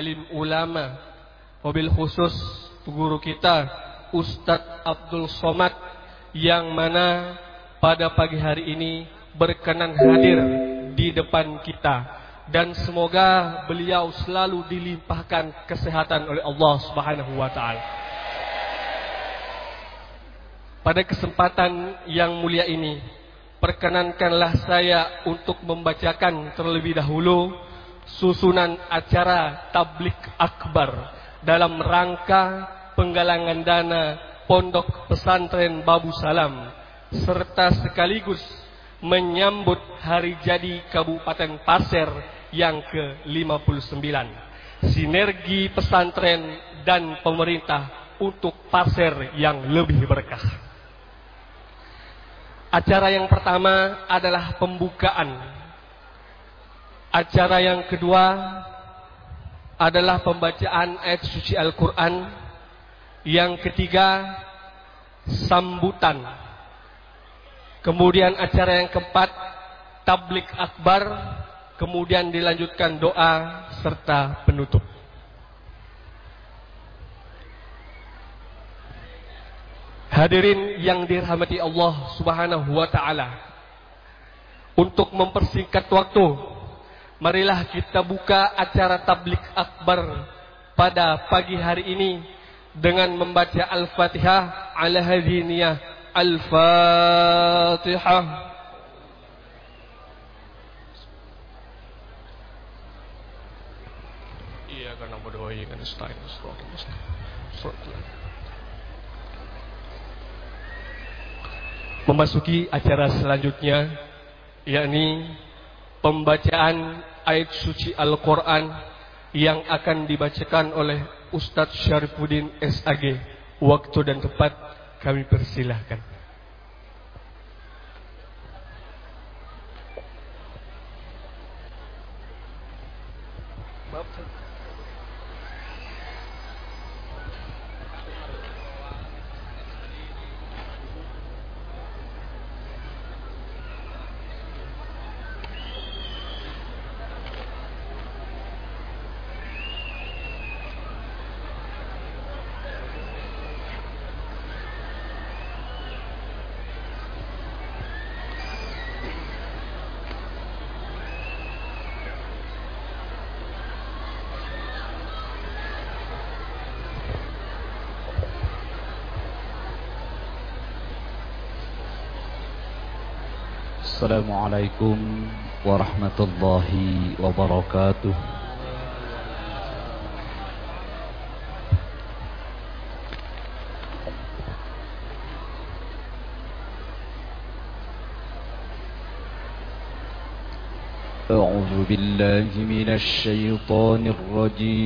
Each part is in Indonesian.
alim ulama, mobil khusus guru kita Ustadz Abdul Somad yang mana pada pagi hari ini berkenan hadir di depan kita dan semoga beliau selalu dilimpahkan kesehatan oleh Allah Subhanahu wa taala. Pada kesempatan yang mulia ini, perkenankanlah saya untuk membacakan terlebih dahulu susunan acara tablik akbar dalam rangka penggalangan dana Pondok Pesantren Babu Salam serta sekaligus menyambut hari jadi Kabupaten Pasir yang ke-59. Sinergi pesantren dan pemerintah untuk Pasir yang lebih berkah. Acara yang pertama adalah pembukaan. Acara yang kedua adalah pembacaan ayat suci Al-Quran. Yang ketiga, sambutan. Kemudian acara yang keempat, tablik akbar kemudian dilanjutkan doa serta penutup. Hadirin yang dirahmati Allah Subhanahu wa taala. Untuk mempersingkat waktu, marilah kita buka acara tablik akbar pada pagi hari ini dengan membaca Al-Fatihah ala hadhiniyah Al-Fatihah. Memasuki acara selanjutnya yakni pembacaan ayat suci Al-Qur'an yang akan dibacakan oleh Ustadz Syarifuddin SAG. Waktu dan tempat kami persilahkan. السلام عليكم ورحمة الله وبركاته أعوذ بالله من الشيطان الرجيم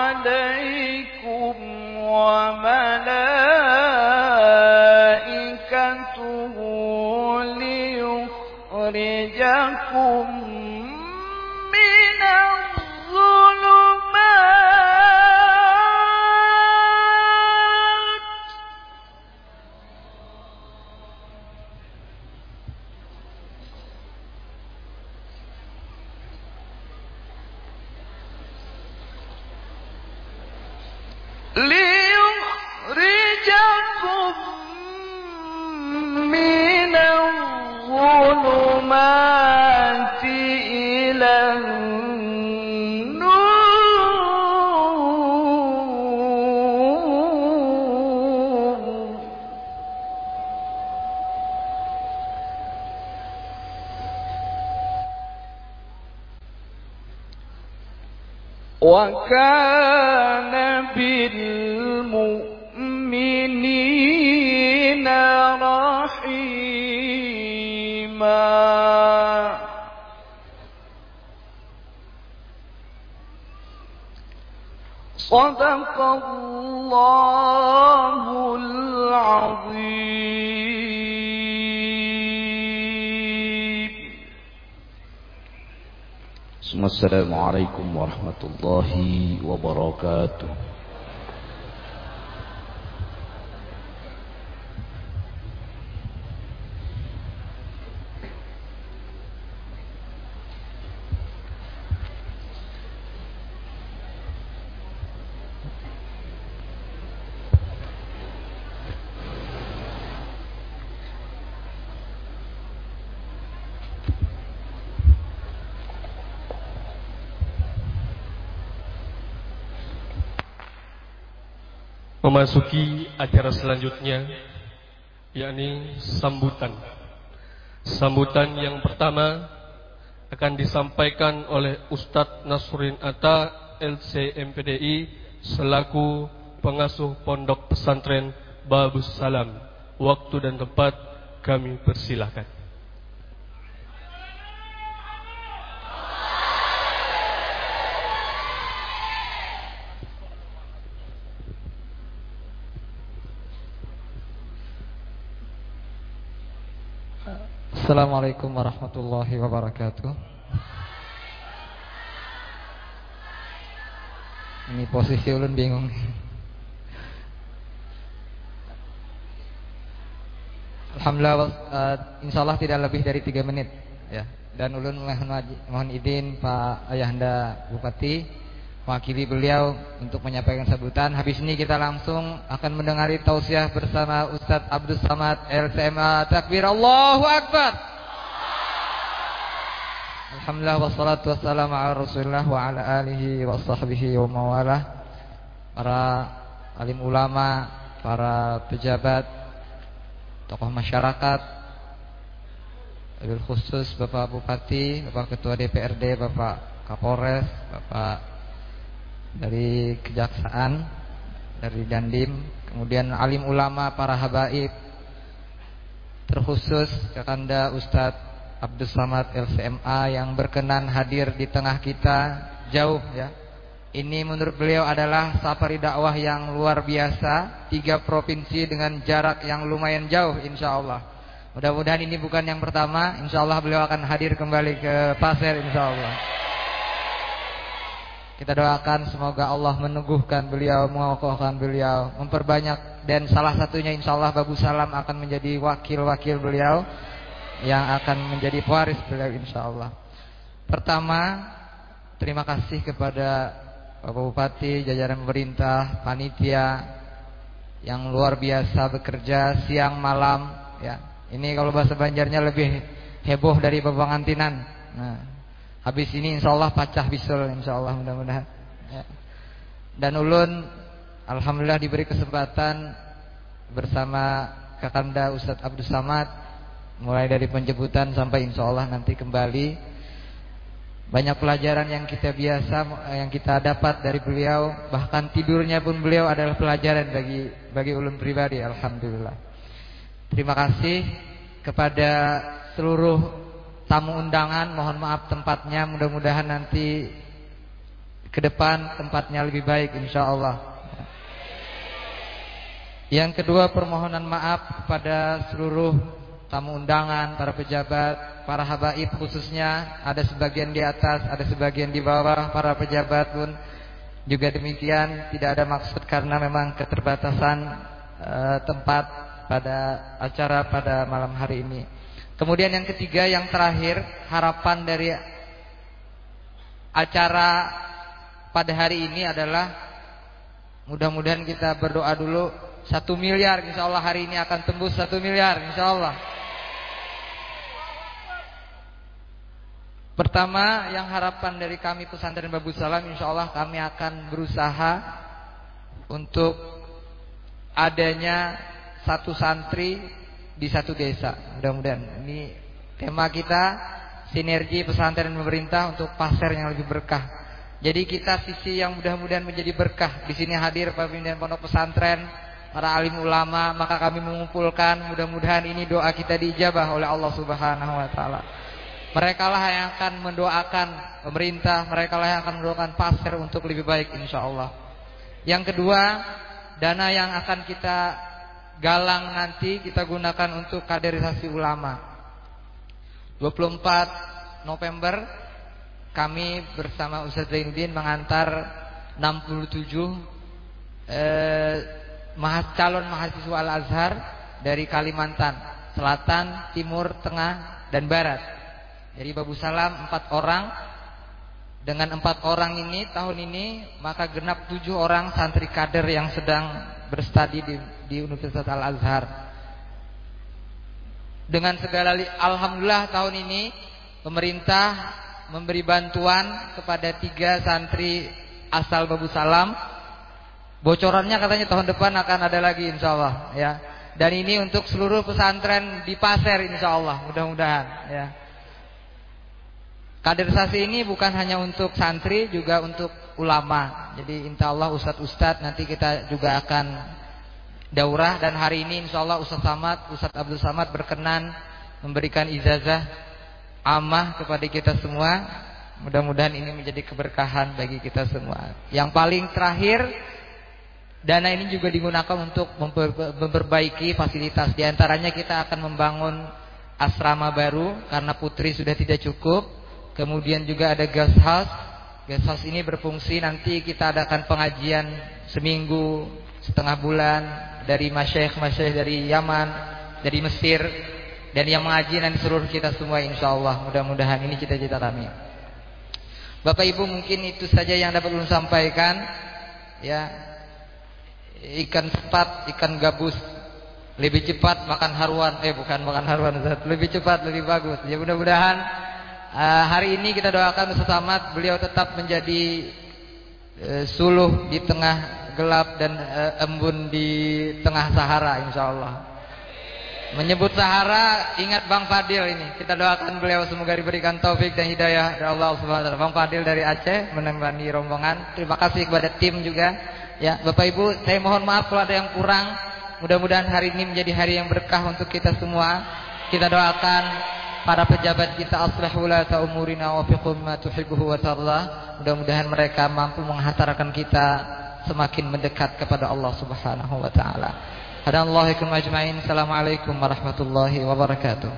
عليكم وملائكته ليخرجكم صدق الله العظيم. السلام عليكم ورحمة الله وبركاته. Memasuki acara selanjutnya yakni sambutan. Sambutan yang pertama akan disampaikan oleh Ustadz Nasruddin Atta LCMPDI selaku pengasuh Pondok Pesantren Babus Salam. Waktu dan tempat kami persilahkan. Assalamualaikum warahmatullahi wabarakatuh Ini posisi ulun bingung Alhamdulillah uh, Insya Allah tidak lebih dari 3 menit ya. Dan ulun mohon, mohon izin Pak Ayahanda Bupati Wakili beliau untuk menyampaikan sambutan. Habis ini kita langsung akan mendengari tausiah bersama Ustadz Abdul Samad LCMA. Takbir Allahu Akbar. Alhamdulillah wassalatu wassalamu ala Rasulillah wa ala alihi wa sahbihi wa mawalah. Para alim ulama, para pejabat, tokoh masyarakat, khusus Bapak Bupati, Bapak Ketua DPRD, Bapak Kapolres, Bapak dari kejaksaan, dari Dandim, kemudian alim ulama, para habaib, terkhusus Kakanda Ustadz Abdul Samad LCMA yang berkenan hadir di tengah kita jauh ya. Ini menurut beliau adalah safari dakwah yang luar biasa, tiga provinsi dengan jarak yang lumayan jauh insya Allah. Mudah-mudahan ini bukan yang pertama, insya Allah beliau akan hadir kembali ke Pasir insya Allah. Kita doakan semoga Allah meneguhkan beliau, mengokohkan beliau, memperbanyak dan salah satunya insya Allah Babu Salam akan menjadi wakil-wakil beliau yang akan menjadi pewaris beliau insya Allah. Pertama, terima kasih kepada Bapak Bupati, jajaran pemerintah, panitia yang luar biasa bekerja siang malam. Ya, ini kalau bahasa Banjarnya lebih heboh dari pepengantinan. Nah, Habis ini insya Allah pacah bisul insya Allah mudah-mudahan. Ya. Dan ulun alhamdulillah diberi kesempatan bersama Kakanda Ustadz Abdul Samad mulai dari penjemputan sampai insya Allah nanti kembali. Banyak pelajaran yang kita biasa yang kita dapat dari beliau, bahkan tidurnya pun beliau adalah pelajaran bagi bagi ulun pribadi alhamdulillah. Terima kasih kepada seluruh tamu undangan mohon maaf tempatnya mudah-mudahan nanti ke depan tempatnya lebih baik insya Allah. Yang kedua permohonan maaf kepada seluruh tamu undangan, para pejabat, para habaib khususnya ada sebagian di atas, ada sebagian di bawah, para pejabat pun juga demikian tidak ada maksud karena memang keterbatasan uh, tempat pada acara pada malam hari ini. Kemudian yang ketiga yang terakhir harapan dari acara pada hari ini adalah mudah-mudahan kita berdoa dulu satu miliar insya Allah hari ini akan tembus satu miliar insya Allah. Pertama yang harapan dari kami pesantren Babu Salam insya Allah kami akan berusaha untuk adanya satu santri di satu desa. Mudah-mudahan ini tema kita sinergi pesantren pemerintah untuk pasar yang lebih berkah. Jadi kita sisi yang mudah-mudahan menjadi berkah. Di sini hadir pimpinan pondok pesantren, para alim ulama, maka kami mengumpulkan mudah-mudahan ini doa kita diijabah oleh Allah Subhanahu wa taala. Mereka lah yang akan mendoakan pemerintah, mereka lah yang akan mendoakan pasar untuk lebih baik insya Allah. Yang kedua, dana yang akan kita galang nanti kita gunakan untuk kaderisasi ulama. 24 November kami bersama Ustaz Zainuddin mengantar 67 eh, calon mahasiswa Al-Azhar dari Kalimantan Selatan, Timur, Tengah, dan Barat. Dari Babu Salam empat orang. Dengan empat orang ini tahun ini maka genap tujuh orang santri kader yang sedang berstudi di, di Universitas Al-Azhar. Dengan segala alhamdulillah tahun ini pemerintah memberi bantuan kepada tiga santri asal Babu Salam. Bocorannya katanya tahun depan akan ada lagi insya Allah ya. Dan ini untuk seluruh pesantren di Pasir insya Allah mudah-mudahan ya. Kaderisasi ini bukan hanya untuk santri juga untuk ulama. Jadi insya Allah ustadz-ustadz nanti kita juga akan daurah dan hari ini insya Allah Ustadz Samad, Ustadz Abdul Samad berkenan memberikan ijazah amah kepada kita semua. Mudah-mudahan ini menjadi keberkahan bagi kita semua. Yang paling terakhir, dana ini juga digunakan untuk memperbaiki fasilitas. Di antaranya kita akan membangun asrama baru karena putri sudah tidak cukup. Kemudian juga ada guest house. Guest house ini berfungsi nanti kita adakan pengajian seminggu, setengah bulan dari masyayikh-masyayikh dari Yaman, dari Mesir dan yang mengaji nanti seluruh kita semua insya Allah mudah-mudahan ini cita-cita kami. Bapak Ibu mungkin itu saja yang dapat belum sampaikan. Ya ikan sepat ikan gabus lebih cepat makan haruan. Eh bukan makan haruan lebih cepat lebih bagus. Ya mudah-mudahan uh, hari ini kita doakan Ahmad beliau tetap menjadi uh, suluh di tengah gelap dan uh, embun di tengah Sahara insya Allah Menyebut Sahara, ingat Bang Fadil ini. Kita doakan beliau semoga diberikan taufik dan hidayah dari Allah Subhanahu wa. Bang Fadil dari Aceh menemani rombongan. Terima kasih kepada tim juga. Ya, Bapak Ibu, saya mohon maaf kalau ada yang kurang. Mudah-mudahan hari ini menjadi hari yang berkah untuk kita semua. Kita doakan para pejabat kita aslihu la umurina wa fiqhum ma tuhibbuhu wa tarda. Mudah-mudahan mereka mampu menghantarkan kita semakin mendekat kepada Allah Subhanahu wa taala. Hadanallahu ajma'in. Assalamualaikum warahmatullahi wabarakatuh.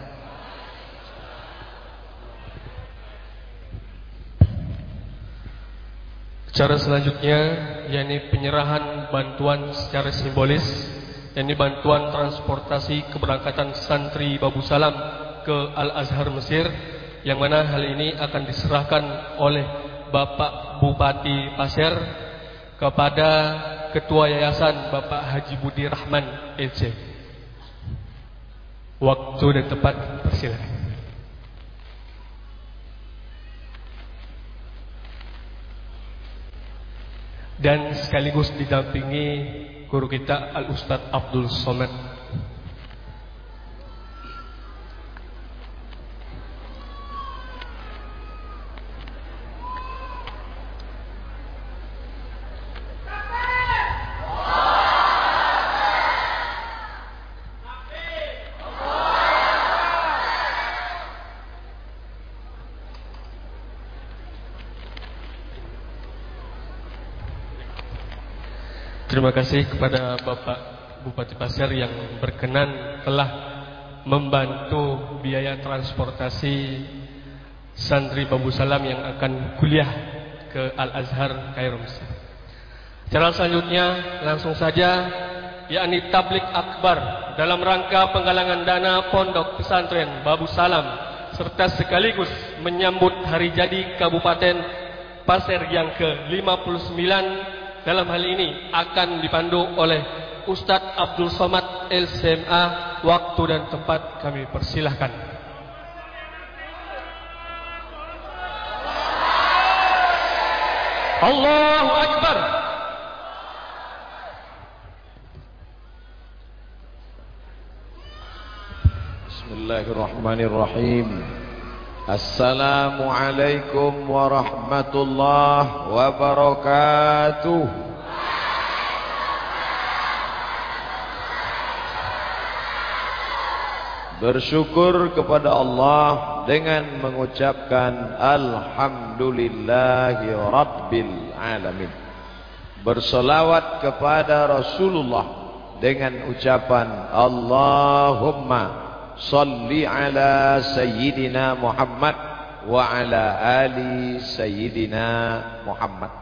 Cara selanjutnya yakni penyerahan bantuan secara simbolis yakni bantuan transportasi keberangkatan santri Babu Salam ke Al-Azhar Mesir yang mana hal ini akan diserahkan oleh Bapak Bupati Pasir kepada Ketua Yayasan Bapak Haji Budi Rahman EC. Waktu dan tempat persilakan. Dan sekaligus didampingi guru kita Al Ustadz Abdul Somad Terima kasih kepada Bapak Bupati Pasir yang berkenan telah membantu biaya transportasi santri Babu Salam yang akan kuliah ke Al-Azhar Kairos. Cara selanjutnya langsung saja yakni tablik akbar dalam rangka penggalangan dana pondok pesantren Babu Salam serta sekaligus menyambut hari jadi Kabupaten Pasir yang ke-59 dalam hal ini akan dipandu oleh Ustadz Abdul Somad LCMA waktu dan tempat kami persilahkan. Allahu Akbar. Bismillahirrahmanirrahim Assalamualaikum warahmatullahi wabarakatuh. Bersyukur kepada Allah dengan mengucapkan Alhamdulillahi Rabbil Alamin. Bersolawat kepada Rasulullah dengan ucapan Allahumma salli ala sayyidina Muhammad wa ala ali sayyidina Muhammad.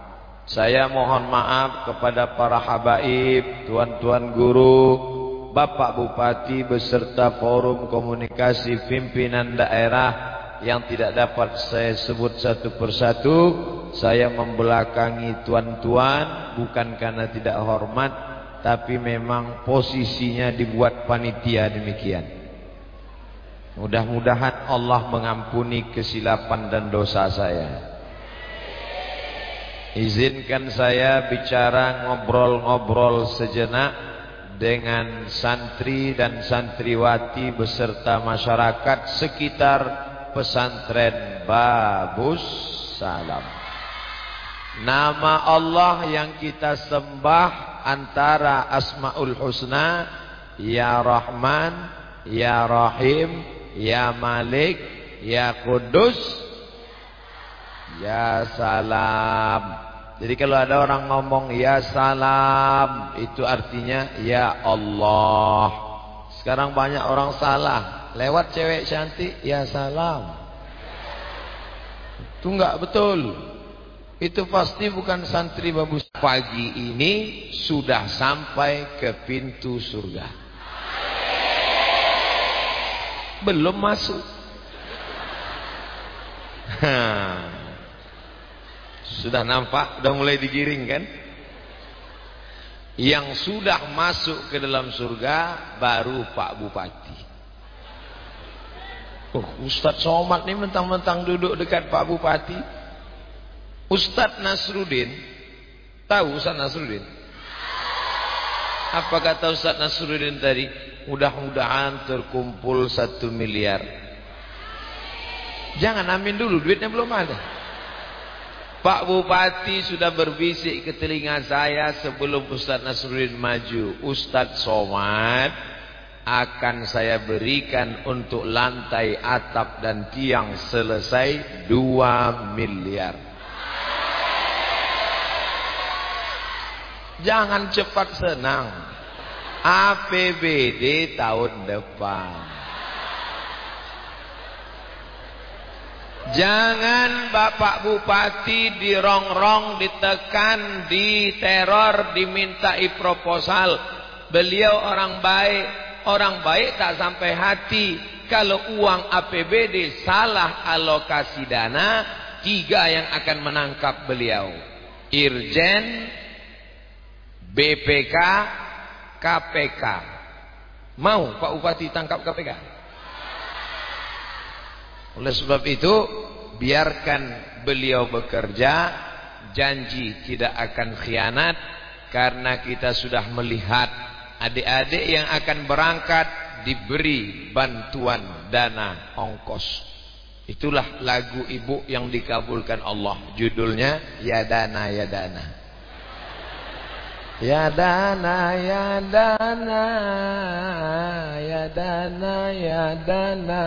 Saya mohon maaf kepada para habaib tuan-tuan guru Bapak Bupati beserta forum komunikasi pimpinan daerah yang tidak dapat saya sebut satu persatu. Saya membelakangi tuan-tuan bukan karena tidak hormat tapi memang posisinya dibuat panitia demikian Mudah-mudahan Allah mengampuni kesilapan dan dosa saya. Izinkan saya bicara ngobrol-ngobrol sejenak dengan santri dan santriwati beserta masyarakat sekitar pesantren Babus Salam. Nama Allah yang kita sembah antara Asmaul Husna, Ya Rahman, Ya Rahim, Ya Malik Ya Kudus Ya Salam. Jadi kalau ada orang ngomong Ya Salam Itu artinya Ya Allah. Sekarang banyak orang salah. Lewat cewek cantik Ya Salam. Itu enggak betul. Itu pasti bukan santri bagus. Pagi ini sudah sampai ke pintu surga belum masuk. Sudah nampak, sudah mulai digiring kan? Yang sudah masuk ke dalam surga baru Pak Bupati. Oh, Ustadz Somad ini mentang-mentang duduk dekat Pak Bupati. Ustadz Nasrudin, tahu Ustadz Nasrudin? Apa kata Ustadz Nasrudin tadi? Mudah-mudahan terkumpul satu miliar. Jangan amin dulu, duitnya belum ada. Pak Bupati sudah berbisik ke telinga saya sebelum Ustadz Nasruddin maju. Ustadz Somad akan saya berikan untuk lantai atap dan tiang selesai 2 miliar. Jangan cepat senang. APBD tahun depan. Jangan Bapak Bupati dirongrong, ditekan, diteror, dimintai proposal. Beliau orang baik, orang baik tak sampai hati. Kalau uang APBD salah alokasi dana, tiga yang akan menangkap beliau. Irjen, BPK, KPK. Mau Pak Bupati tangkap KPK? Oleh sebab itu, biarkan beliau bekerja, janji tidak akan khianat karena kita sudah melihat adik-adik yang akan berangkat diberi bantuan dana ongkos. Itulah lagu ibu yang dikabulkan Allah. Judulnya Ya Dana Ya Dana. Ya dana ya dana ya dana ya dana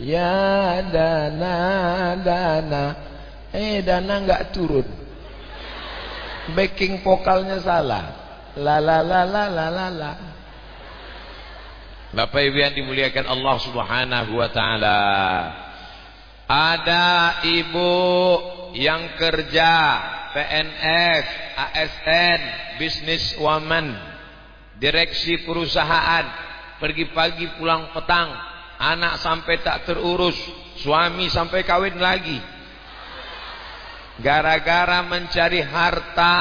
ya dana dana eh dana enggak turun backing vokalnya salah La la la la la la la. Bapak Ibu yang dimuliakan Allah Subhanahu wa taala. Ada ibu yang kerja PNS, ASN, business woman, direksi perusahaan, pergi pagi pulang petang, anak sampai tak terurus, suami sampai kawin lagi. Gara-gara mencari harta,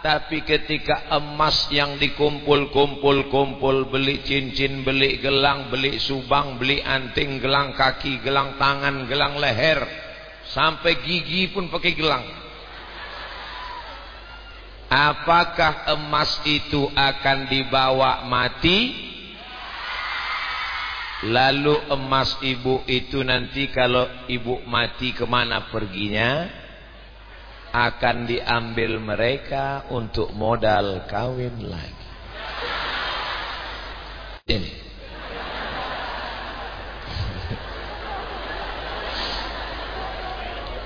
tapi ketika emas yang dikumpul-kumpul-kumpul Beli cincin, beli gelang, beli subang, beli anting Gelang kaki, gelang tangan, gelang leher Sampai gigi pun pakai gelang Apakah emas itu akan dibawa mati? Lalu emas ibu itu nanti kalau ibu mati ke mana perginya? akan diambil mereka untuk modal kawin lagi. Ini.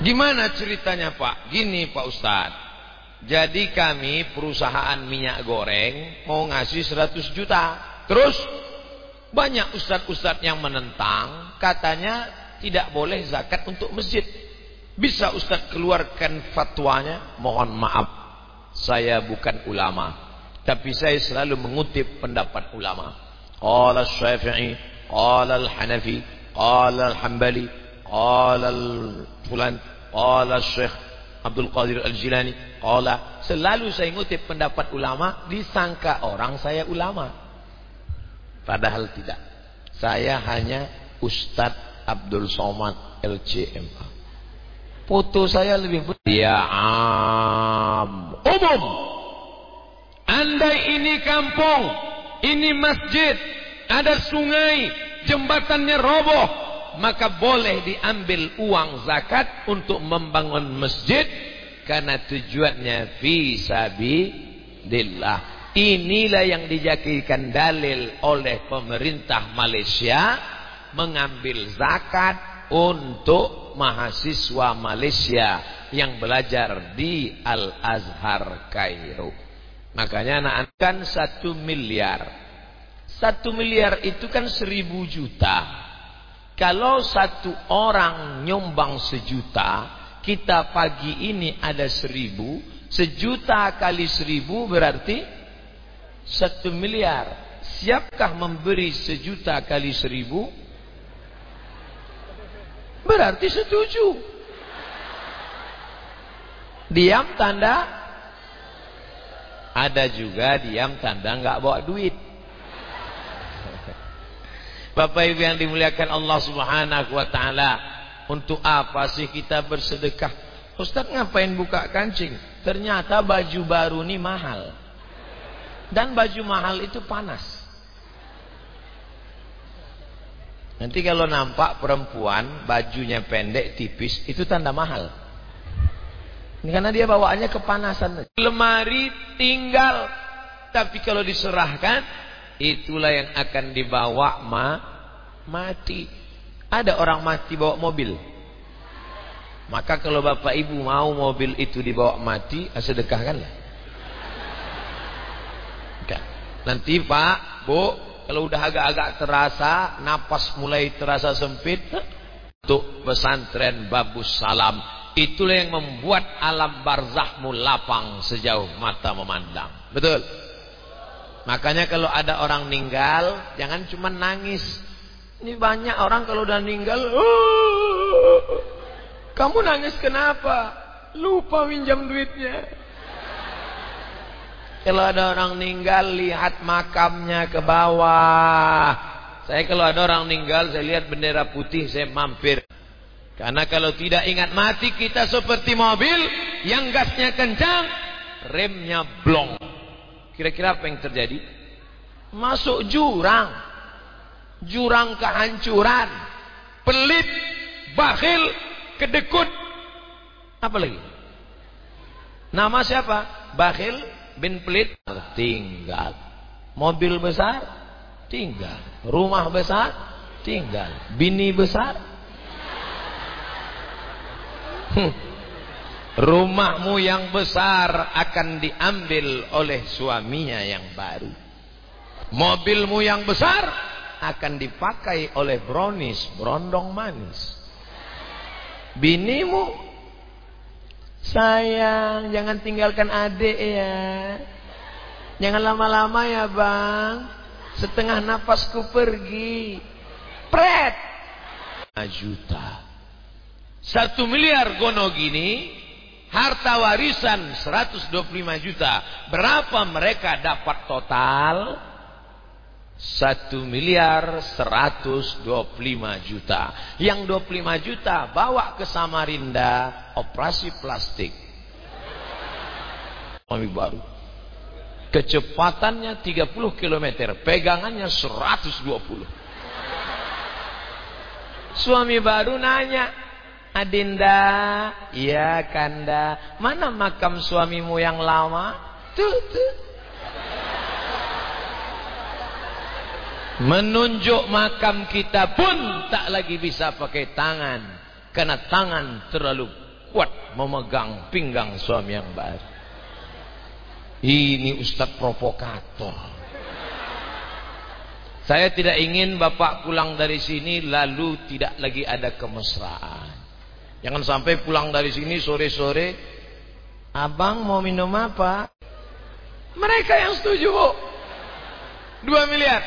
Gimana ceritanya Pak? Gini Pak Ustadz. Jadi kami perusahaan minyak goreng mau ngasih 100 juta. Terus banyak ustadz-ustadz yang menentang. Katanya tidak boleh zakat untuk masjid. Bisa Ustaz keluarkan fatwanya? Mohon maaf. Saya bukan ulama. Tapi saya selalu mengutip pendapat ulama. Qala Syafi'i, qala Al-Hanafi, qala Al-Hambali, qala Al-Fulan, qala Syekh Abdul Qadir Al-Jilani, qala selalu saya ngutip pendapat ulama disangka orang saya ulama. Padahal tidak. Saya hanya Ustadz Abdul Somad LCMA. Foto saya lebih dia am umum. Andai ini kampung, ini masjid, ada sungai, jembatannya roboh, maka boleh diambil uang zakat untuk membangun masjid karena tujuannya fi sabilillah. Inilah yang dijadikan dalil oleh pemerintah Malaysia mengambil zakat untuk mahasiswa Malaysia yang belajar di Al-Azhar Kairo. Makanya anak kan satu miliar. Satu miliar itu kan seribu juta. Kalau satu orang nyumbang sejuta, kita pagi ini ada seribu, sejuta kali seribu berarti satu miliar. Siapkah memberi sejuta kali seribu? Berarti setuju. Diam tanda ada juga diam tanda nggak bawa duit. Bapak Ibu yang dimuliakan Allah Subhanahu wa taala, untuk apa sih kita bersedekah? Ustaz ngapain buka kancing? Ternyata baju baru ini mahal. Dan baju mahal itu panas. Nanti kalau nampak perempuan bajunya pendek tipis itu tanda mahal. Ini karena dia bawaannya kepanasan. Lemari tinggal tapi kalau diserahkan itulah yang akan dibawa ma mati. Ada orang mati bawa mobil. Maka kalau bapak ibu mau mobil itu dibawa mati, sedekahkanlah. Nanti pak, bu, kalau udah agak-agak terasa, napas mulai terasa sempit, untuk pesantren Babus Salam. Itulah yang membuat alam barzahmu lapang sejauh mata memandang. Betul? Makanya kalau ada orang meninggal, jangan cuma nangis. Ini banyak orang kalau udah meninggal, oh, kamu nangis kenapa? Lupa minjam duitnya. Kalau ada orang meninggal lihat makamnya ke bawah. Saya kalau ada orang meninggal saya lihat bendera putih saya mampir. Karena kalau tidak ingat mati kita seperti mobil yang gasnya kencang, remnya blong. Kira-kira apa yang terjadi? Masuk jurang. Jurang kehancuran. Pelit, bakhil, kedekut. Apa lagi? Nama siapa? Bakhil, bin pelit tinggal. Mobil besar tinggal. Rumah besar tinggal. Bini besar. Hmm. Rumahmu yang besar akan diambil oleh suaminya yang baru. Mobilmu yang besar akan dipakai oleh brownies, brondong manis. Binimu sayang, jangan tinggalkan adik ya. Jangan lama-lama ya, Bang. Setengah napasku pergi. Pret. 5 juta. Satu miliar gono gini. Harta warisan 125 juta. Berapa mereka dapat total? Satu miliar 125 juta. Yang 25 juta bawa ke Samarinda. Operasi plastik. Kami baru. Kecepatannya 30 km. Pegangannya 120 Suami baru nanya, Adinda, iya kanda, mana makam suamimu yang lama? Tuh, tuh. Menunjuk makam kita pun tak lagi bisa pakai tangan. Karena tangan terlalu kuat memegang pinggang suami yang baru. Ini ustaz provokator. Saya tidak ingin bapak pulang dari sini lalu tidak lagi ada kemesraan. Jangan sampai pulang dari sini sore-sore, abang mau minum apa? Mereka yang setuju bu. Dua miliar.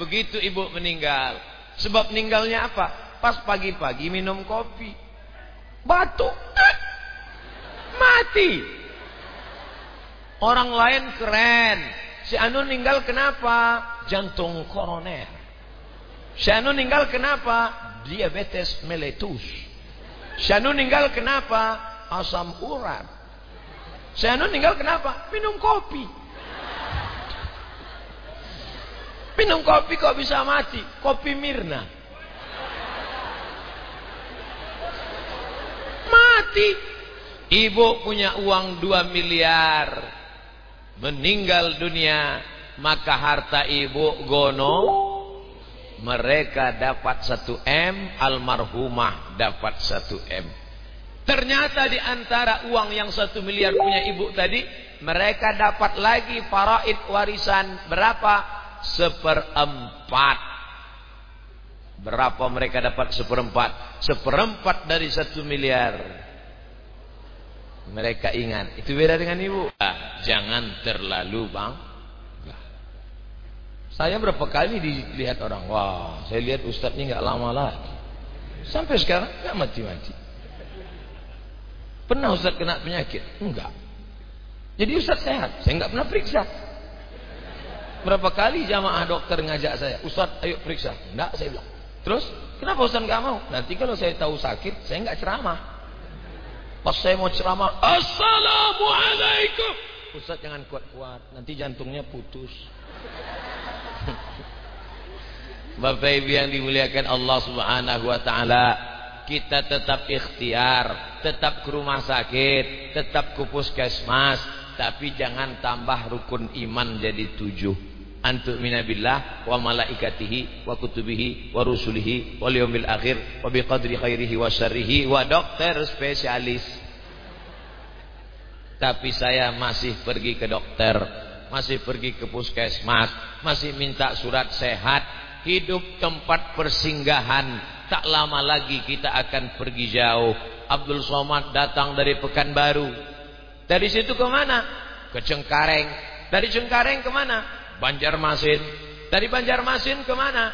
Begitu ibu meninggal. Sebab meninggalnya apa? Pas pagi-pagi minum kopi. Batuk. Mati. Orang lain keren. Si Anu meninggal kenapa? jantung koroner. Syanu meninggal kenapa? Diabetes meletus. Syanu meninggal kenapa? Asam urat. Syanu meninggal kenapa? Minum kopi. Minum kopi kok bisa mati? Kopi Mirna. Mati. Ibu punya uang 2 miliar. Meninggal dunia maka harta ibu gono mereka dapat satu M almarhumah dapat satu M. Ternyata di antara uang yang satu miliar punya ibu tadi mereka dapat lagi faraid warisan berapa? Seperempat. Berapa mereka dapat? Seperempat. Seperempat dari satu miliar. Mereka ingat. Itu beda dengan ibu. Ah, jangan terlalu bang. Saya berapa kali dilihat orang, wah, saya lihat ustadz ini nggak lama lagi. Sampai sekarang nggak mati-mati. Pernah ustadz kena penyakit? Enggak. Jadi ustadz sehat, saya nggak pernah periksa. Berapa kali jamaah dokter ngajak saya, ustadz ayo periksa. Enggak, saya bilang. Terus, kenapa ustadz nggak mau? Nanti kalau saya tahu sakit, saya nggak ceramah. Pas saya mau ceramah, Assalamualaikum. Ustadz jangan kuat-kuat, nanti jantungnya putus. Bapak Ibu yang dimuliakan Allah Subhanahu wa taala, kita tetap ikhtiar, tetap ke rumah sakit, tetap ke puskesmas, tapi jangan tambah rukun iman jadi tujuh. Antuk minabillah wa malaikatihi wa kutubihi wa rusulihi wa liyumil akhir wa biqadri khairihi wa syarrihi wa dokter spesialis. Tapi saya masih pergi ke dokter masih pergi ke puskesmas, masih minta surat sehat, hidup tempat persinggahan. Tak lama lagi kita akan pergi jauh. Abdul Somad datang dari Pekanbaru. Dari situ ke mana? Ke Cengkareng. Dari Cengkareng ke mana? Banjarmasin. Dari Banjarmasin ke mana?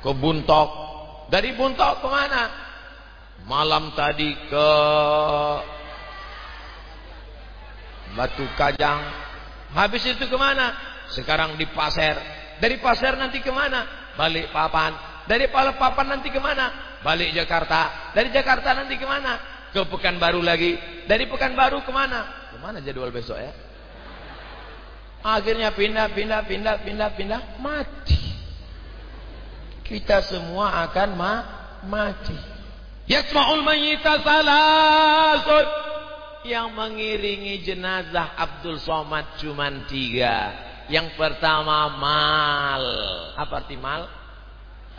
Ke Buntok. Dari Buntok ke mana? Malam tadi ke Batu Kajang. Habis itu ke mana? Sekarang di Pasir. Dari Pasir nanti ke mana? Balik Papan. Dari Papan nanti ke mana? Balik Jakarta. Dari Jakarta nanti ke mana? Ke Pekanbaru lagi. Dari Pekanbaru ke mana? Ke mana jadwal besok ya? Akhirnya pindah, pindah, pindah, pindah, pindah. Mati. Kita semua akan ma mati. Yasma'ul mayyita salasun yang mengiringi jenazah Abdul Somad cuma tiga. Yang pertama mal. Apa arti mal?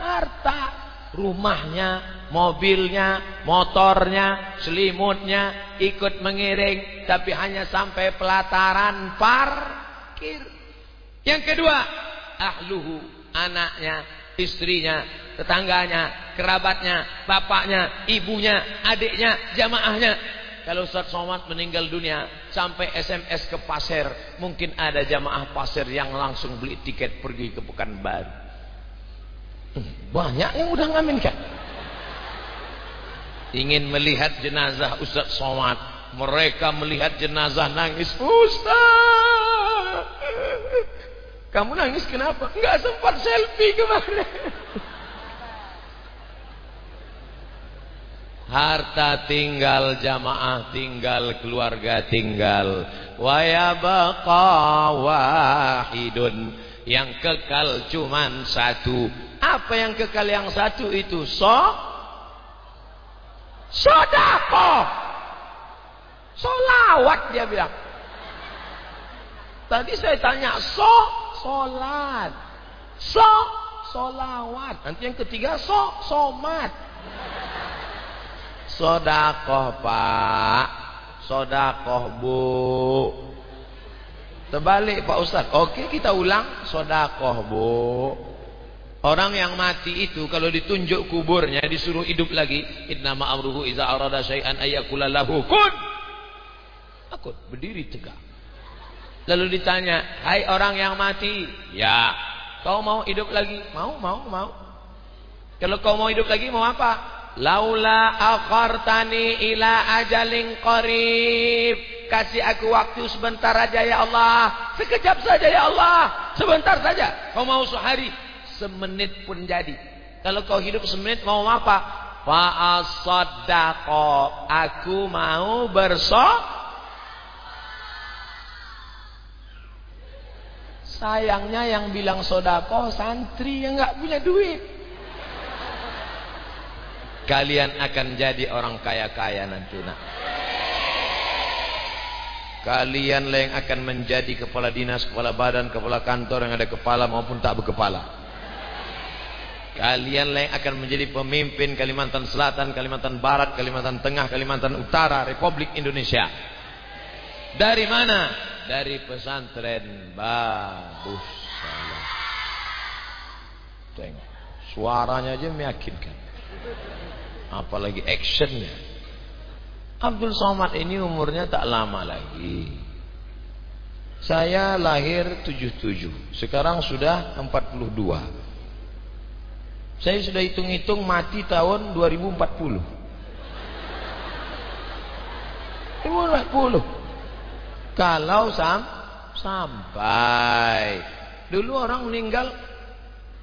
Harta. rumahnya, mobilnya, motornya, selimutnya ikut mengiring tapi hanya sampai pelataran parkir. Yang kedua, ahluhu, anaknya, istrinya, tetangganya, kerabatnya, bapaknya, ibunya, adiknya, jamaahnya. Kalau Ustaz Somad meninggal dunia sampai SMS ke pasir, mungkin ada jamaah pasir yang langsung beli tiket pergi ke Pekanbaru. Hmm, banyak yang udah ngaminkan. Ingin melihat jenazah Ustaz Somad, mereka melihat jenazah nangis, Ustaz. Kamu nangis kenapa? Enggak sempat selfie kemarin. Harta tinggal, jamaah tinggal, keluarga tinggal. Wa yabqa wahidun. Yang kekal cuman satu. Apa yang kekal yang satu itu? So? Sodako. Solawat dia bilang. Tadi saya tanya So? Solat. So? Solawat Nanti yang ketiga So? Somat Sodakoh pak. Sodakoh bu. Terbalik Pak Ustaz. Oke kita ulang. Sodakoh bu. Orang yang mati itu Kalau ditunjuk kuburnya Disuruh hidup lagi. Innama amruhu iza arada syai'an ayakula lahu kun. Takut berdiri tegak. Lalu ditanya Hai orang yang mati. Ya. Kau mau hidup lagi? Mau mau mau. Kalau kau mau hidup lagi mau apa Laula akhartani ila ajalin qarib. Kasih aku waktu sebentar aja ya Allah. Sekejap saja ya Allah. Sebentar saja. Kau mau sehari, semenit pun jadi. Kalau kau hidup semenit mau apa? Fa'asaddaqo. Aku mau bersok. Sayangnya yang bilang sodako santri yang nggak punya duit kalian akan jadi orang kaya-kaya nanti nak. Kalian lah yang akan menjadi kepala dinas, kepala badan, kepala kantor yang ada kepala maupun tak berkepala. Kalian lah yang akan menjadi pemimpin Kalimantan Selatan, Kalimantan Barat, Kalimantan Tengah, Kalimantan Utara, Republik Indonesia. Dari mana? Dari pesantren Babus Salah. Tengok, suaranya aja meyakinkan apalagi actionnya. Abdul Somad ini umurnya tak lama lagi. Saya lahir 77 sekarang sudah 42 saya sudah hitung-hitung mati tahun 2040 2040 kalau sam sampai dulu orang meninggal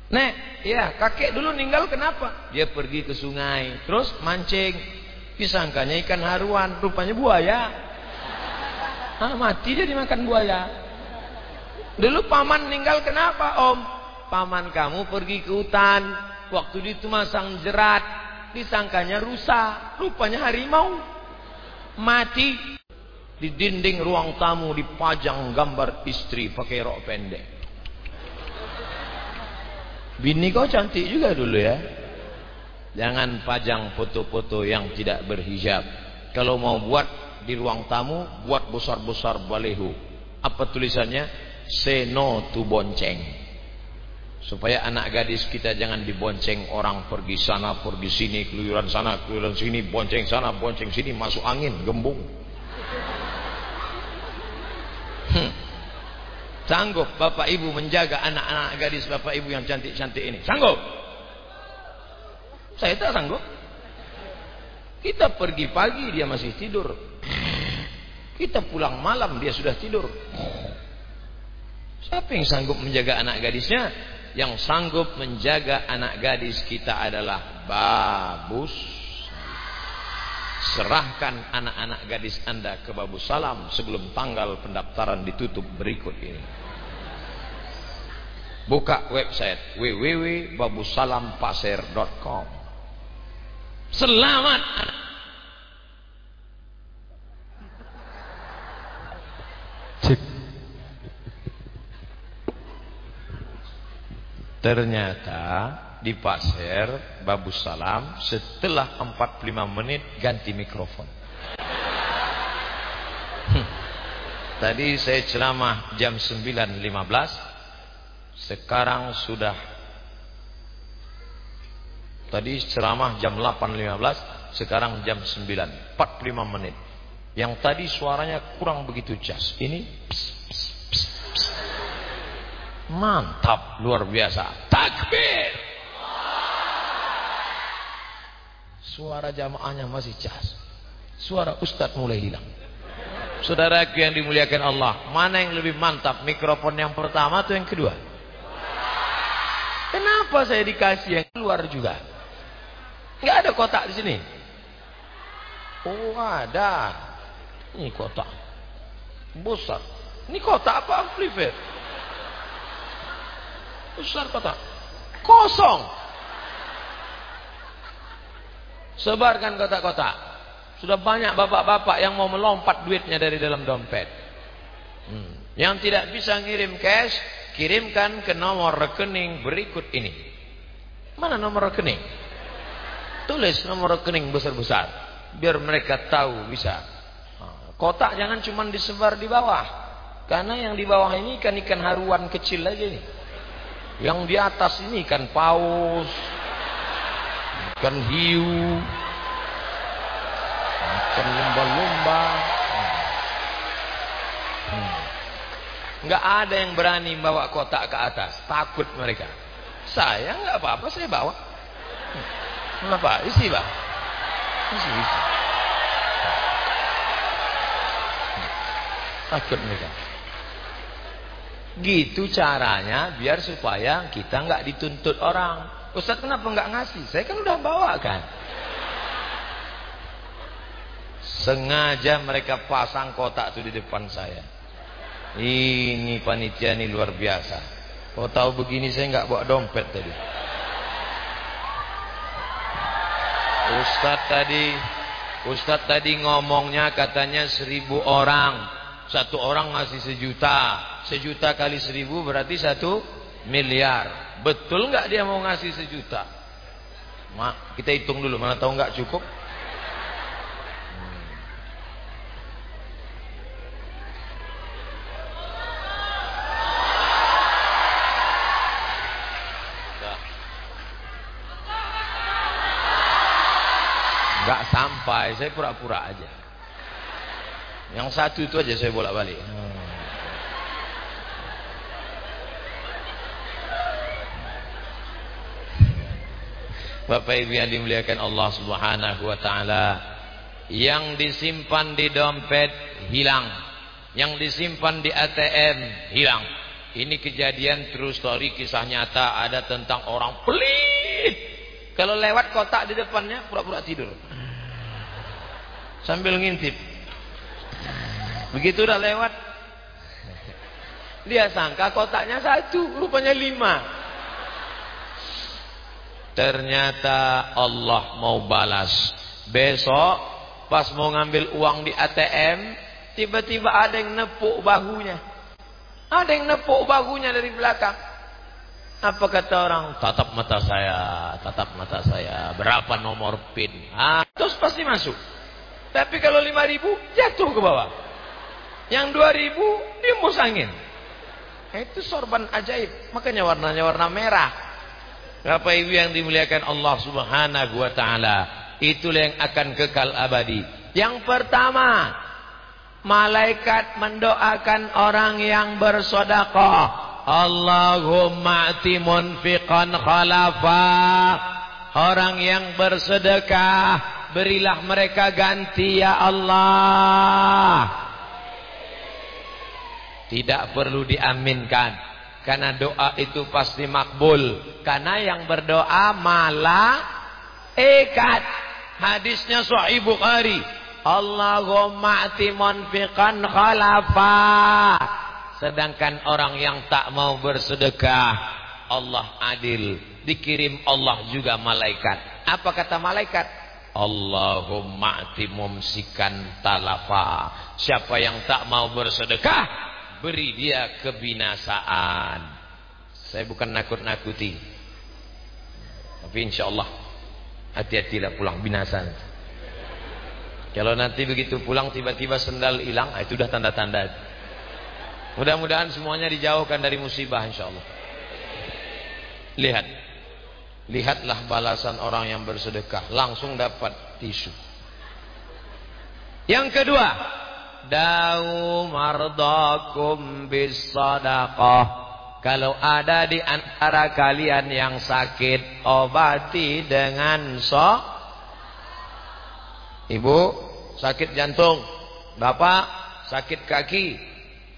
Nek, ya kakek dulu meninggal kenapa? Dia pergi ke sungai, terus mancing. Disangkanya ikan haruan, rupanya buaya. Ah, mati dia dimakan buaya. Dulu paman meninggal kenapa om? Paman kamu pergi ke hutan, waktu itu masang jerat, disangkanya rusa, rupanya harimau. Mati di dinding ruang tamu dipajang gambar istri pakai rok pendek. Bini kau cantik juga dulu ya. Jangan pajang foto-foto yang tidak berhijab. Kalau mau buat di ruang tamu, buat besar-besar balehu. Apa tulisannya? Say no bonceng. Supaya anak gadis kita jangan dibonceng orang pergi sana, pergi sini, keluyuran sana, keluyuran sini, bonceng sana, bonceng sini, masuk angin, gembung. Hmm. Sanggup bapak ibu menjaga anak-anak gadis bapak ibu yang cantik-cantik ini? Sanggup? Saya tak sanggup. Kita pergi pagi dia masih tidur. Kita pulang malam dia sudah tidur. Siapa yang sanggup menjaga anak gadisnya? Yang sanggup menjaga anak gadis kita adalah babus. Serahkan anak-anak gadis anda ke Babus Salam sebelum tanggal pendaftaran ditutup berikut ini. Buka website www.babusalampasir.com Selamat Cik. Ternyata di pasir Babu Salam setelah 45 menit ganti mikrofon. Hmm. Tadi saya ceramah jam 9.15 sekarang sudah Tadi ceramah jam 8.15 sekarang jam 9 45 menit Yang tadi suaranya kurang begitu jas Ini pss, pss, pss, pss. Mantap luar biasa Takbir Suara jamaahnya masih jas Suara ustadz mulai hilang Saudaraku yang dimuliakan Allah Mana yang lebih mantap Mikrofon yang pertama atau yang kedua Kenapa saya dikasih yang keluar juga? Enggak ada kotak di sini. Oh, ada. Ini kotak. Besar. Ini kotak apa amplifier? Besar kotak. Kosong. Sebarkan kotak-kotak. Sudah banyak bapak-bapak yang mau melompat duitnya dari dalam dompet. Hmm. Yang tidak bisa ngirim cash, kirimkan ke nomor rekening berikut ini. Mana nomor rekening? Tulis nomor rekening besar-besar. Biar mereka tahu bisa. Kotak jangan cuma disebar di bawah. Karena yang di bawah ini ikan-ikan haruan kecil aja nih. Yang di atas ini ikan paus. Ikan hiu. Ikan lumba-lumba. Enggak ada yang berani bawa kotak ke atas, takut mereka. Saya enggak apa-apa, saya bawa. Kenapa? Isi, Pak. Isi, isi. Takut mereka. Gitu caranya biar supaya kita enggak dituntut orang. Ustaz kenapa enggak ngasih? Saya kan udah bawa kan. Sengaja mereka pasang kotak itu di depan saya. Ini panitia ini luar biasa. Kau tahu begini saya nggak bawa dompet tadi. Ustadz tadi, Ustadz tadi ngomongnya katanya seribu orang. Satu orang ngasih sejuta. Sejuta kali seribu berarti satu miliar. Betul nggak dia mau ngasih sejuta? Mak, kita hitung dulu. Mana tahu nggak cukup? sampai, saya pura-pura aja. Yang satu itu aja saya bolak-balik. Bapak Ibu yang dimuliakan Allah Subhanahu wa taala, yang disimpan di dompet hilang, yang disimpan di ATM hilang. Ini kejadian true story kisah nyata ada tentang orang pelit. Kalau lewat kotak di depannya pura-pura tidur sambil ngintip. Begitu udah lewat, dia sangka kotaknya satu, rupanya lima. Ternyata Allah mau balas. Besok pas mau ngambil uang di ATM, tiba-tiba ada yang nepuk bahunya. Ada yang nepuk bahunya dari belakang. Apa kata orang? Tatap mata saya, tatap mata saya. Berapa nomor PIN? Ah, terus pasti masuk. Tapi kalau lima ribu jatuh ke bawah. Yang dua ribu diembus angin. Itu sorban ajaib. Makanya warnanya warna merah. Bapak ibu yang dimuliakan Allah subhanahu wa ta'ala. Itulah yang akan kekal abadi. Yang pertama. Malaikat mendoakan orang yang bersodakoh. Allahumma ati munfiqan khalafa. Orang yang bersedekah berilah mereka ganti ya Allah. Tidak perlu diaminkan karena doa itu pasti makbul. Karena yang berdoa malah ikat. Hadisnya Sahih Bukhari. Allahumma ati munfiqan khalafa. Sedangkan orang yang tak mau bersedekah, Allah adil. Dikirim Allah juga malaikat. Apa kata malaikat? Allahumma ati mumsikan talafa. Siapa yang tak mau bersedekah, beri dia kebinasaan. Saya bukan nakut-nakuti. Tapi insya Allah hati-hatilah pulang binasa. Kalau nanti begitu pulang tiba-tiba sendal hilang, ah, itu sudah tanda-tanda. Mudah-mudahan semuanya dijauhkan dari musibah insya Allah. Lihat. Lihatlah balasan orang yang bersedekah. Langsung dapat tisu. Yang kedua. Da'u mardakum bisadaqah. Kalau ada di antara kalian yang sakit, obati dengan so. Ibu sakit jantung, bapak sakit kaki,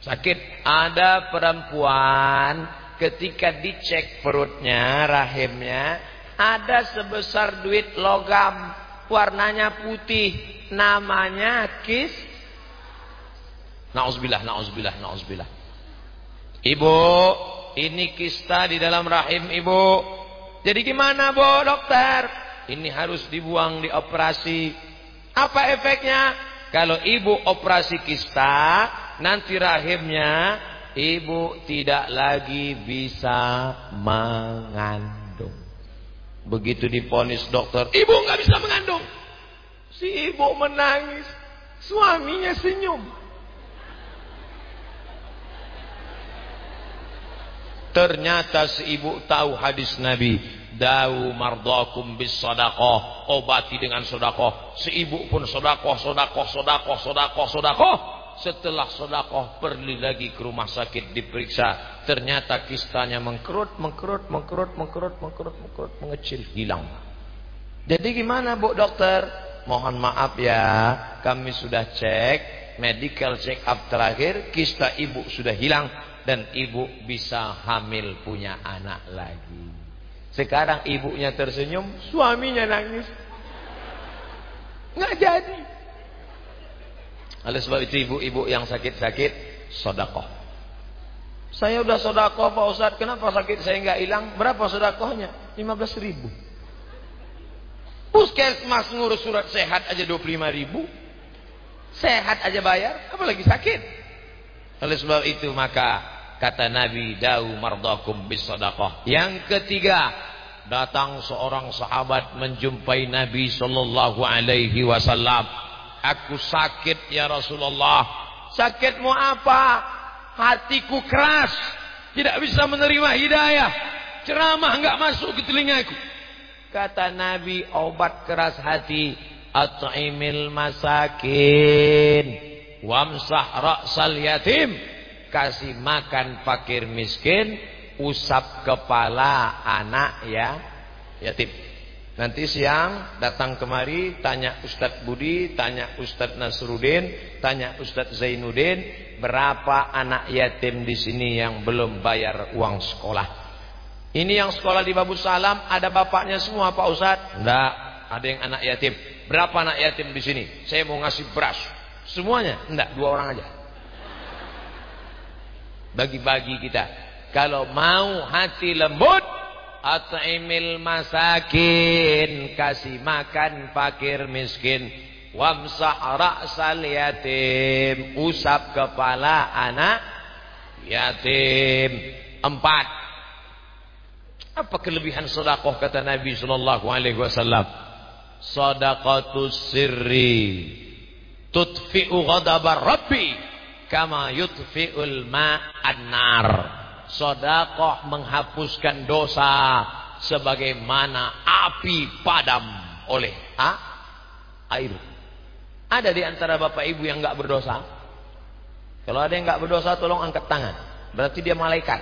sakit. Ada perempuan ketika dicek perutnya, rahimnya, ada sebesar duit logam, warnanya putih, namanya kis. Nauzubillah, nauzubillah, nauzubillah. Ibu, ini kista di dalam rahim ibu. Jadi gimana bu dokter? Ini harus dibuang di operasi. Apa efeknya? Kalau ibu operasi kista, nanti rahimnya ibu tidak lagi bisa mengandung. Begitu diponis dokter, ibu nggak bisa mengandung. Si ibu menangis, suaminya senyum. Ternyata si ibu tahu hadis Nabi. Dawu mardakum bis sodakoh. Obati dengan sodakoh. Si ibu pun sodakoh, sodakoh, sodakoh, sodakoh, sodakoh. Setelah sodakoh pergi lagi ke rumah sakit diperiksa. Ternyata kistanya mengkerut, mengkerut, mengkerut, mengkerut, mengkerut, mengkerut, mengecil, hilang. Jadi gimana bu dokter? Mohon maaf ya, kami sudah cek, medical check up terakhir, kista ibu sudah hilang dan ibu bisa hamil punya anak lagi. Sekarang ibunya tersenyum, suaminya nangis. Nggak jadi. Oleh sebab itu ibu-ibu yang sakit-sakit, sodakoh. Saya udah sodakoh Pak Ustadz, kenapa sakit saya nggak hilang? Berapa sodakohnya? 15 ribu. Puskesmas ngurus surat sehat aja 25 ribu. Sehat aja bayar, apalagi sakit. Oleh sebab itu maka kata Nabi Dawu mardakum bis sadaqah. Yang ketiga, datang seorang sahabat menjumpai Nabi sallallahu alaihi wasallam. Aku sakit ya Rasulullah. Sakitmu apa? Hatiku keras, tidak bisa menerima hidayah. Ceramah enggak masuk ke telingaku. Kata Nabi, obat keras hati, at'imil masakin wamsah ra'sal yatim kasih makan fakir miskin usap kepala anak ya. Yatim. Nanti siang datang kemari tanya Ustadz Budi tanya Ustadz Nasrudin tanya Ustadz Zainuddin berapa anak yatim di sini yang belum bayar uang sekolah? Ini yang sekolah di Babu Salam ada bapaknya semua Pak Ustadz. Enggak ada yang anak yatim. Berapa anak yatim di sini? Saya mau ngasih beras. Semuanya? Enggak, dua orang aja. Bagi-bagi kita. Kalau mau hati lembut, at'imil masakin, kasih makan fakir miskin, wamsah ra'sal yatim, usap kepala anak yatim. Empat. Apa kelebihan sedekah kata Nabi sallallahu alaihi wasallam? Sedekatus sirri tutfi'u ghadabar rabbi kama yutfi'ul ma'an nar sedekah menghapuskan dosa sebagaimana api padam oleh ha? air. Ada di antara bapak ibu yang enggak berdosa? Kalau ada yang enggak berdosa tolong angkat tangan. Berarti dia malaikat.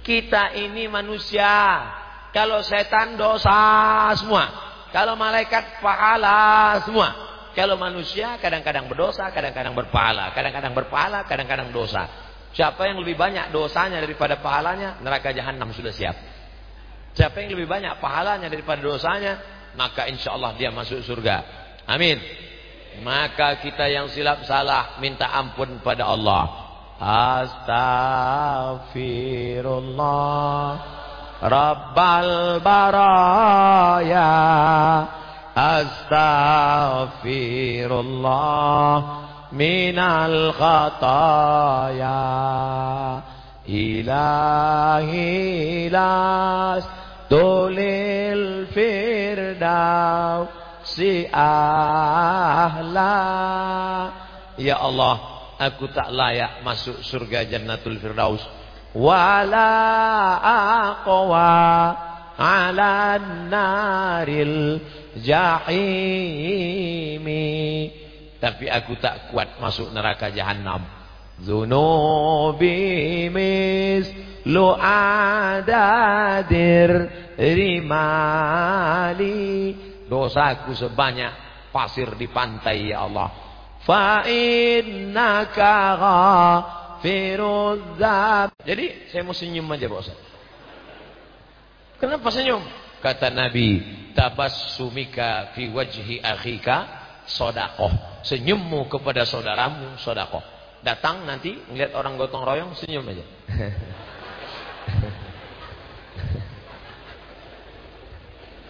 Kita ini manusia. Kalau setan dosa semua. Kalau malaikat pahala semua kalau manusia kadang-kadang berdosa, kadang-kadang berpahala, kadang-kadang berpahala, kadang-kadang dosa. Siapa yang lebih banyak dosanya daripada pahalanya, neraka jahanam sudah siap. Siapa yang lebih banyak pahalanya daripada dosanya, maka insya Allah dia masuk surga. Amin. Maka kita yang silap salah minta ampun pada Allah. Astaghfirullah Rabbal baraya Astaghfirullah minal khataya. Ilahi las tulil firdausi ahla. Ya Allah aku tak layak masuk surga jannatul firdaus. Wala aqwa ala naril jahimi tapi aku tak kuat masuk neraka jahanam Zunubi mislu adadir rimali. Dosaku sebanyak pasir di pantai ya Allah. Fa innaka ghafirudz Jadi saya mau senyum aja Pak Ustaz Kenapa senyum? Kata Nabi Tabassumika fi wajhi akhika Sodakoh Senyummu kepada saudaramu sodakoh Datang nanti ngeliat orang gotong royong senyum aja.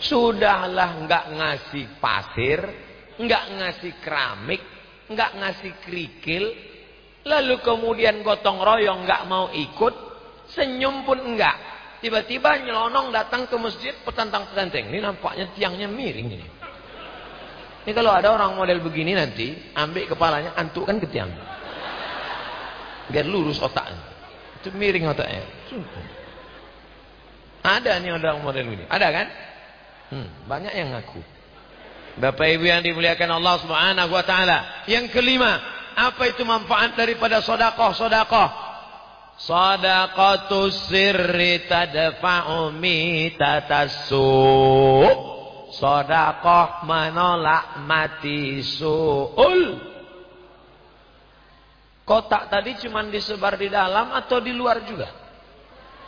Sudahlah nggak ngasih pasir, nggak ngasih keramik, nggak ngasih kerikil, lalu kemudian gotong royong nggak mau ikut, senyum pun enggak. Tiba-tiba nyelonong datang ke masjid petantang-petanteng. Ini nampaknya tiangnya miring ini. Ini kalau ada orang model begini nanti, ambil kepalanya, antukkan ke tiang. Biar lurus otaknya. Itu miring otaknya. Ada nih orang model ini ada kan? Hmm, banyak yang ngaku. Bapak Ibu yang dimuliakan Allah Subhanahu wa taala. Yang kelima apa itu manfaat daripada sedekah sedekah Sadaqatu sirri tadfa'u mitatassu Sedekah menolak mati su'ul Kotak tadi cuma disebar di dalam atau di luar juga?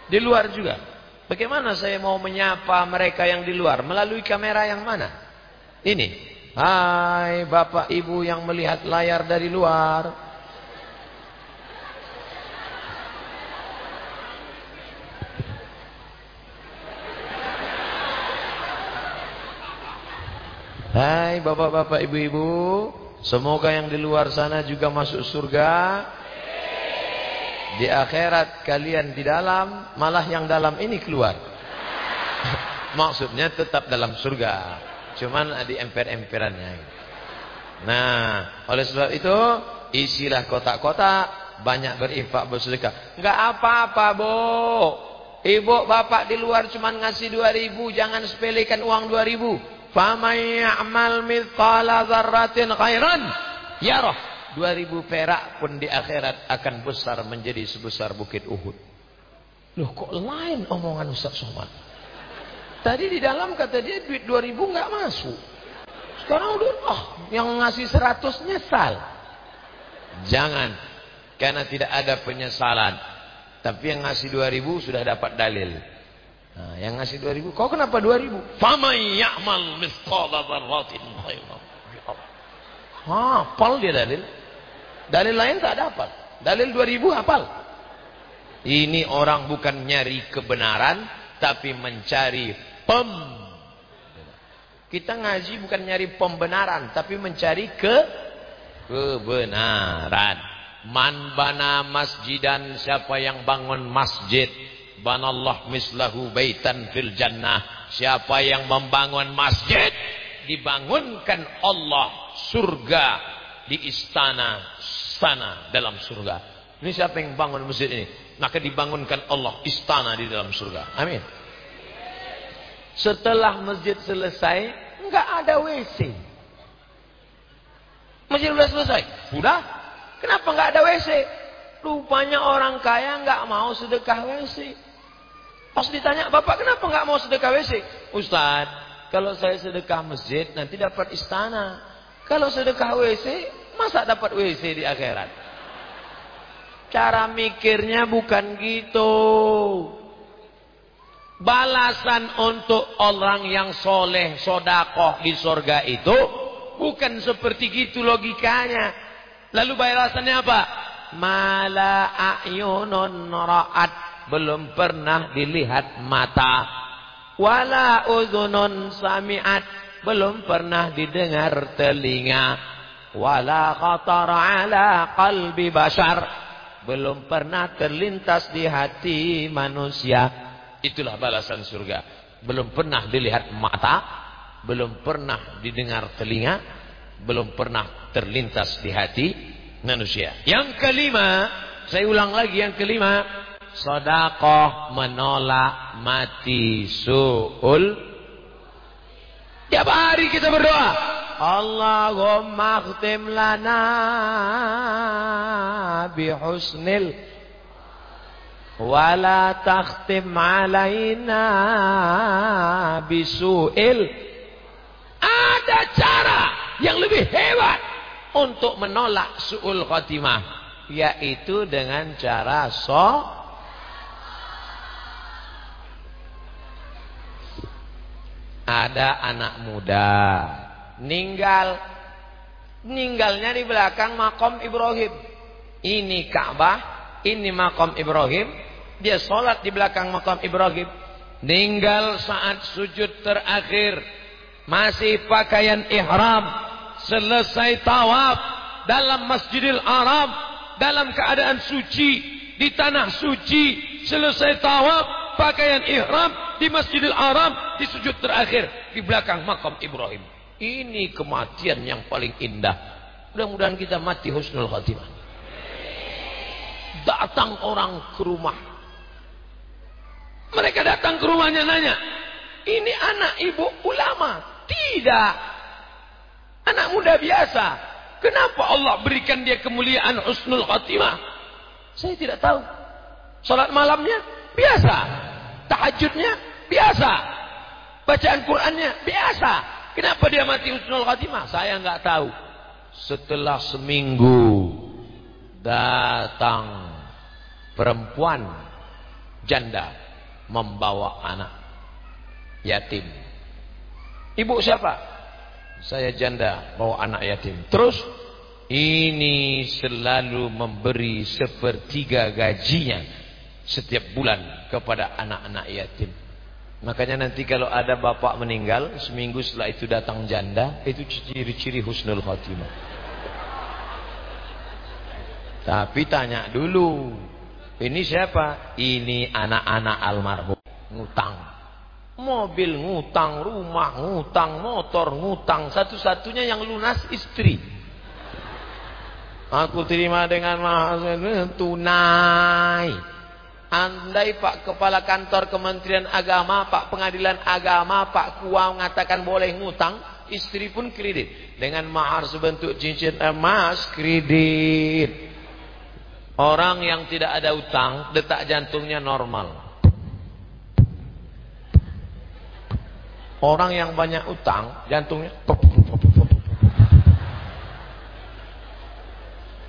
Di luar juga. Bagaimana saya mau menyapa mereka yang di luar? Melalui kamera yang mana? Ini. Hai Bapak Ibu yang melihat layar dari luar. Hai Bapak-bapak Ibu-ibu Semoga yang di luar sana juga masuk surga. Di akhirat kalian di dalam, malah yang dalam ini keluar. Maksudnya tetap dalam surga. Cuman di emper-emperannya. Nah, oleh sebab itu, isilah kotak-kotak, banyak berinfak bersedekah. Enggak apa-apa, Bu. Ibu bapak di luar cuma ngasih 2000, jangan sepelekan uang 2000. Faman ya'mal mithqala dzarratin khairan yarah. 2000 perak pun di akhirat akan besar menjadi sebesar bukit Uhud. Loh kok lain omongan Ustaz Somad? Tadi di dalam kata dia duit 2000 enggak masuk. Sekarang udah oh, yang ngasih 100 nyesal. Jangan karena tidak ada penyesalan. Tapi yang ngasih 2000 sudah dapat dalil. Nah, yang ngasih 2000, kau kenapa 2000? Faman ya'mal mithqala dzarratin khairan. Hafal dia dalil. Dalil lain tak dapat. Dalil 2000 hafal. Ini orang bukan nyari kebenaran tapi mencari pem. Kita ngaji bukan nyari pembenaran tapi mencari ke kebenaran. Man bana masjidan siapa yang bangun masjid banallah mislahu baitan fil jannah. Siapa yang membangun masjid dibangunkan Allah surga di istana sana dalam surga. Ini siapa yang bangun masjid ini? Maka dibangunkan Allah istana di dalam surga. Amin. Setelah masjid selesai enggak ada WC masjid sudah selesai? Sudah. Kenapa enggak ada WC rupanya orang kaya enggak mau sedekah WC Pas ditanya, Bapak kenapa nggak mau sedekah WC? Ustaz, kalau saya sedekah masjid nanti dapat istana. Kalau sedekah WC, masa dapat WC di akhirat? Cara mikirnya bukan gitu. Balasan untuk orang yang soleh, sodakoh di sorga itu bukan seperti gitu logikanya. Lalu balasannya apa? Mala ayunun ra'at belum pernah dilihat mata. Wala udhunun sami'at. Belum pernah didengar telinga. Wala khatar ala qalbi bashar. Belum pernah terlintas di hati manusia. Itulah balasan surga. Belum pernah dilihat mata. Belum pernah didengar telinga, belum pernah terlintas di hati manusia. Yang kelima, saya ulang lagi yang kelima, sodakoh menolak mati suul. Tiap hari kita berdoa, Allahumma khtim lana bihusnil wala takhtim alaina bisu'il ada cara yang lebih hebat untuk menolak su'ul khotimah. Yaitu dengan cara so. Ada anak muda. Ninggal. Ninggalnya di belakang makom Ibrahim. Ini Ka'bah. Ini makom Ibrahim. Dia sholat di belakang makom Ibrahim. Ninggal saat sujud terakhir masih pakaian ihram, selesai tawaf dalam Masjidil Haram, dalam keadaan suci di tanah suci, selesai tawaf pakaian ihram di Masjidil Haram di sujud terakhir di belakang makam Ibrahim. Ini kematian yang paling indah. Mudah-mudahan kita mati husnul khatimah. Datang orang ke rumah. Mereka datang ke rumahnya nanya, ini anak ibu ulama. Tidak. Anak muda biasa. Kenapa Allah berikan dia kemuliaan husnul khatimah? Saya tidak tahu. Salat malamnya biasa. Tahajudnya biasa. Bacaan Qur'annya biasa. Kenapa dia mati husnul khatimah? Saya nggak tahu. Setelah seminggu datang perempuan janda membawa anak yatim Ibu siapa? Saya janda bawa anak yatim. Terus ini selalu memberi sepertiga gajinya setiap bulan kepada anak-anak yatim. Makanya nanti kalau ada bapak meninggal seminggu setelah itu datang janda, itu ciri-ciri husnul khotimah. Tapi tanya dulu, ini siapa? Ini anak-anak almarhum ngutang. Mobil ngutang, rumah ngutang, motor ngutang. Satu-satunya yang lunas istri. Aku terima dengan mahal tunai. Andai Pak Kepala Kantor Kementerian Agama, Pak Pengadilan Agama, Pak Kua mengatakan boleh ngutang, istri pun kredit. Dengan mahar sebentuk cincin emas, kredit. Orang yang tidak ada utang, detak jantungnya normal. Orang yang banyak utang, jantungnya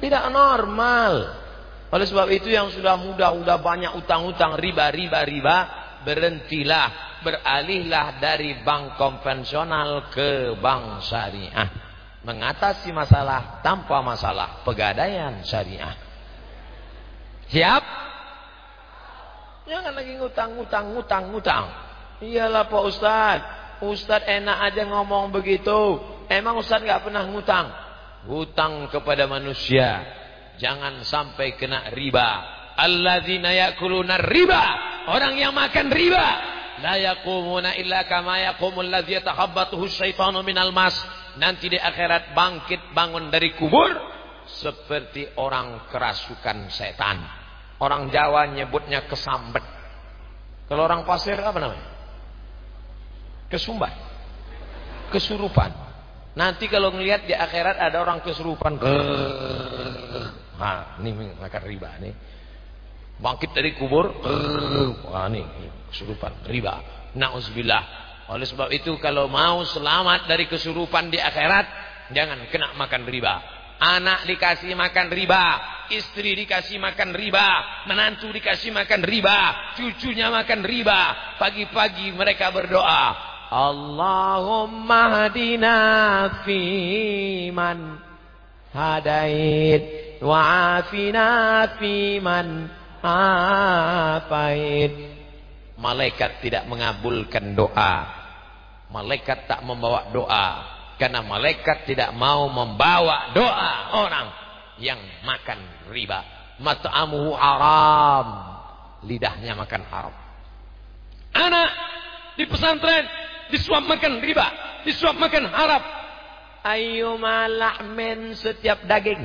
tidak normal. Oleh sebab itu yang sudah muda, sudah banyak utang-utang, riba, riba, riba, berhentilah, beralihlah dari bank konvensional ke bank syariah. Mengatasi masalah tanpa masalah, pegadaian syariah. Siap? Jangan lagi ngutang, ngutang, ngutang, ngutang. Iyalah Pak Ustadz. Ustadz enak aja ngomong begitu. Emang Ustadz nggak pernah ngutang? Hutang kepada manusia. Jangan sampai kena riba. Alladzina yakuluna riba. Orang yang makan riba. La yakumuna illa kama yakumul ladzi syaitanu minal mas. Nanti di akhirat bangkit bangun dari kubur seperti orang kerasukan setan. Orang Jawa nyebutnya kesambet. Kalau orang pasir apa namanya? Kesumbat. Kesurupan. Nanti kalau ngelihat di akhirat ada orang kesurupan. Nah, ini makan riba nih. Bangkit dari kubur. Wah, ini kesurupan. Riba. Nauzubillah. Oleh sebab itu kalau mau selamat dari kesurupan di akhirat. Jangan kena makan riba. Anak dikasih makan riba. Istri dikasih makan riba. Menantu dikasih makan riba. Cucunya makan riba. Pagi-pagi mereka berdoa. Allahumma hadina fiman hadait. Wa afina fiman afait. Malaikat tidak mengabulkan doa. Malaikat tak membawa doa. Karena malaikat tidak mau membawa doa orang yang makan riba. Mat'amuhu haram. Lidahnya makan haram. Anak di pesantren disuap makan riba. disuap makan haram. Ayyuma lahmin setiap daging.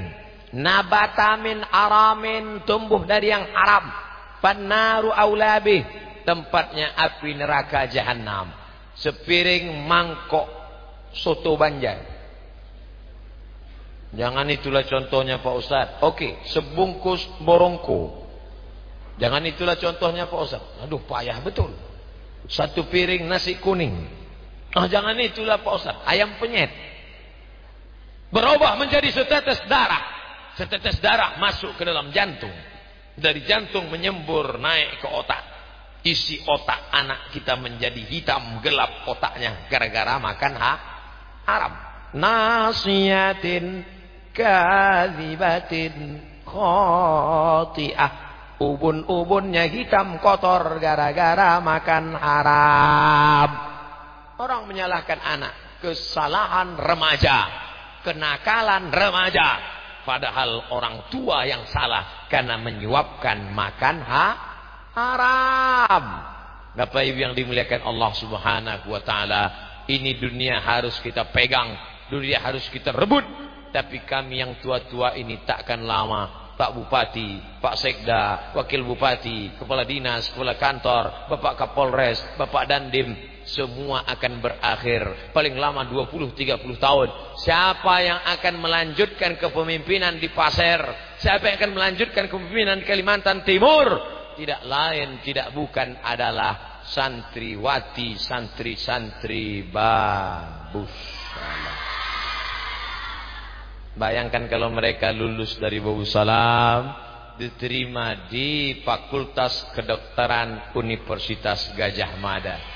Nabatamin aramin tumbuh dari yang haram. Pannaru aulabi tempatnya api neraka jahanam. Sepiring mangkok soto banjar. Jangan itulah contohnya Pak Ustaz. Oke, sebungkus borongko. Jangan itulah contohnya Pak Ustaz. Aduh payah betul. Satu piring nasi kuning. Oh, jangan itulah Pak Ustaz. Ayam penyet. Berubah menjadi setetes darah. Setetes darah masuk ke dalam jantung. Dari jantung menyembur naik ke otak. Isi otak anak kita menjadi hitam gelap otaknya. Gara-gara makan ha haram. Nasiyatin kazibatin khoti'ah Ubun-ubunnya hitam kotor gara-gara makan haram. Orang menyalahkan anak. Kesalahan remaja. Kenakalan remaja. Padahal orang tua yang salah. Karena menyuapkan makan ha haram. Bapak Ibu yang dimuliakan Allah subhanahu wa ta'ala. Ini dunia harus kita pegang. Dunia harus kita rebut. Tapi kami yang tua-tua ini takkan lama Pak Bupati, Pak Sekda, Wakil Bupati, Kepala Dinas, Kepala Kantor, Bapak Kapolres, Bapak Dandim, semua akan berakhir paling lama 20-30 tahun. Siapa yang akan melanjutkan kepemimpinan di Pasir? Siapa yang akan melanjutkan kepemimpinan di Kalimantan Timur? Tidak lain, tidak bukan adalah santriwati, santri-santri babus. Bayangkan kalau mereka lulus dari Babu Salam diterima di Fakultas Kedokteran Universitas Gajah Mada.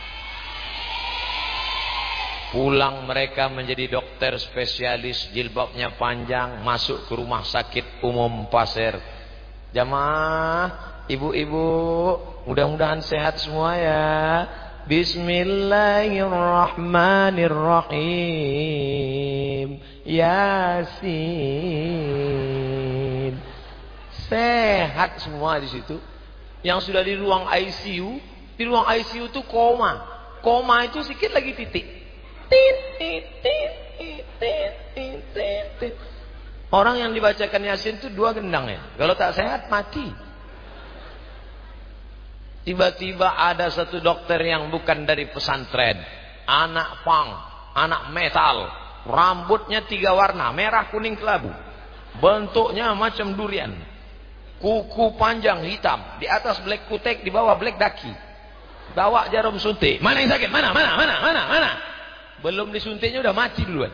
Pulang mereka menjadi dokter spesialis jilbabnya panjang masuk ke rumah sakit umum Pasir. Jamaah, ibu-ibu, mudah-mudahan sehat semua ya. Bismillahirrahmanirrahim. Yasin. Sehat semua di situ. Yang sudah di ruang ICU, di ruang ICU itu koma. Koma itu sedikit lagi titik. Orang yang dibacakan Yasin itu dua gendang ya. Kalau tak sehat mati. Tiba-tiba ada satu dokter yang bukan dari pesantren. Anak pang, anak metal. Rambutnya tiga warna, merah, kuning, kelabu. Bentuknya macam durian. Kuku panjang hitam. Di atas black kutek, di bawah black daki. Bawa jarum suntik. Mana yang sakit? Mana? Mana? Mana? Mana? Mana? Belum disuntiknya udah mati duluan.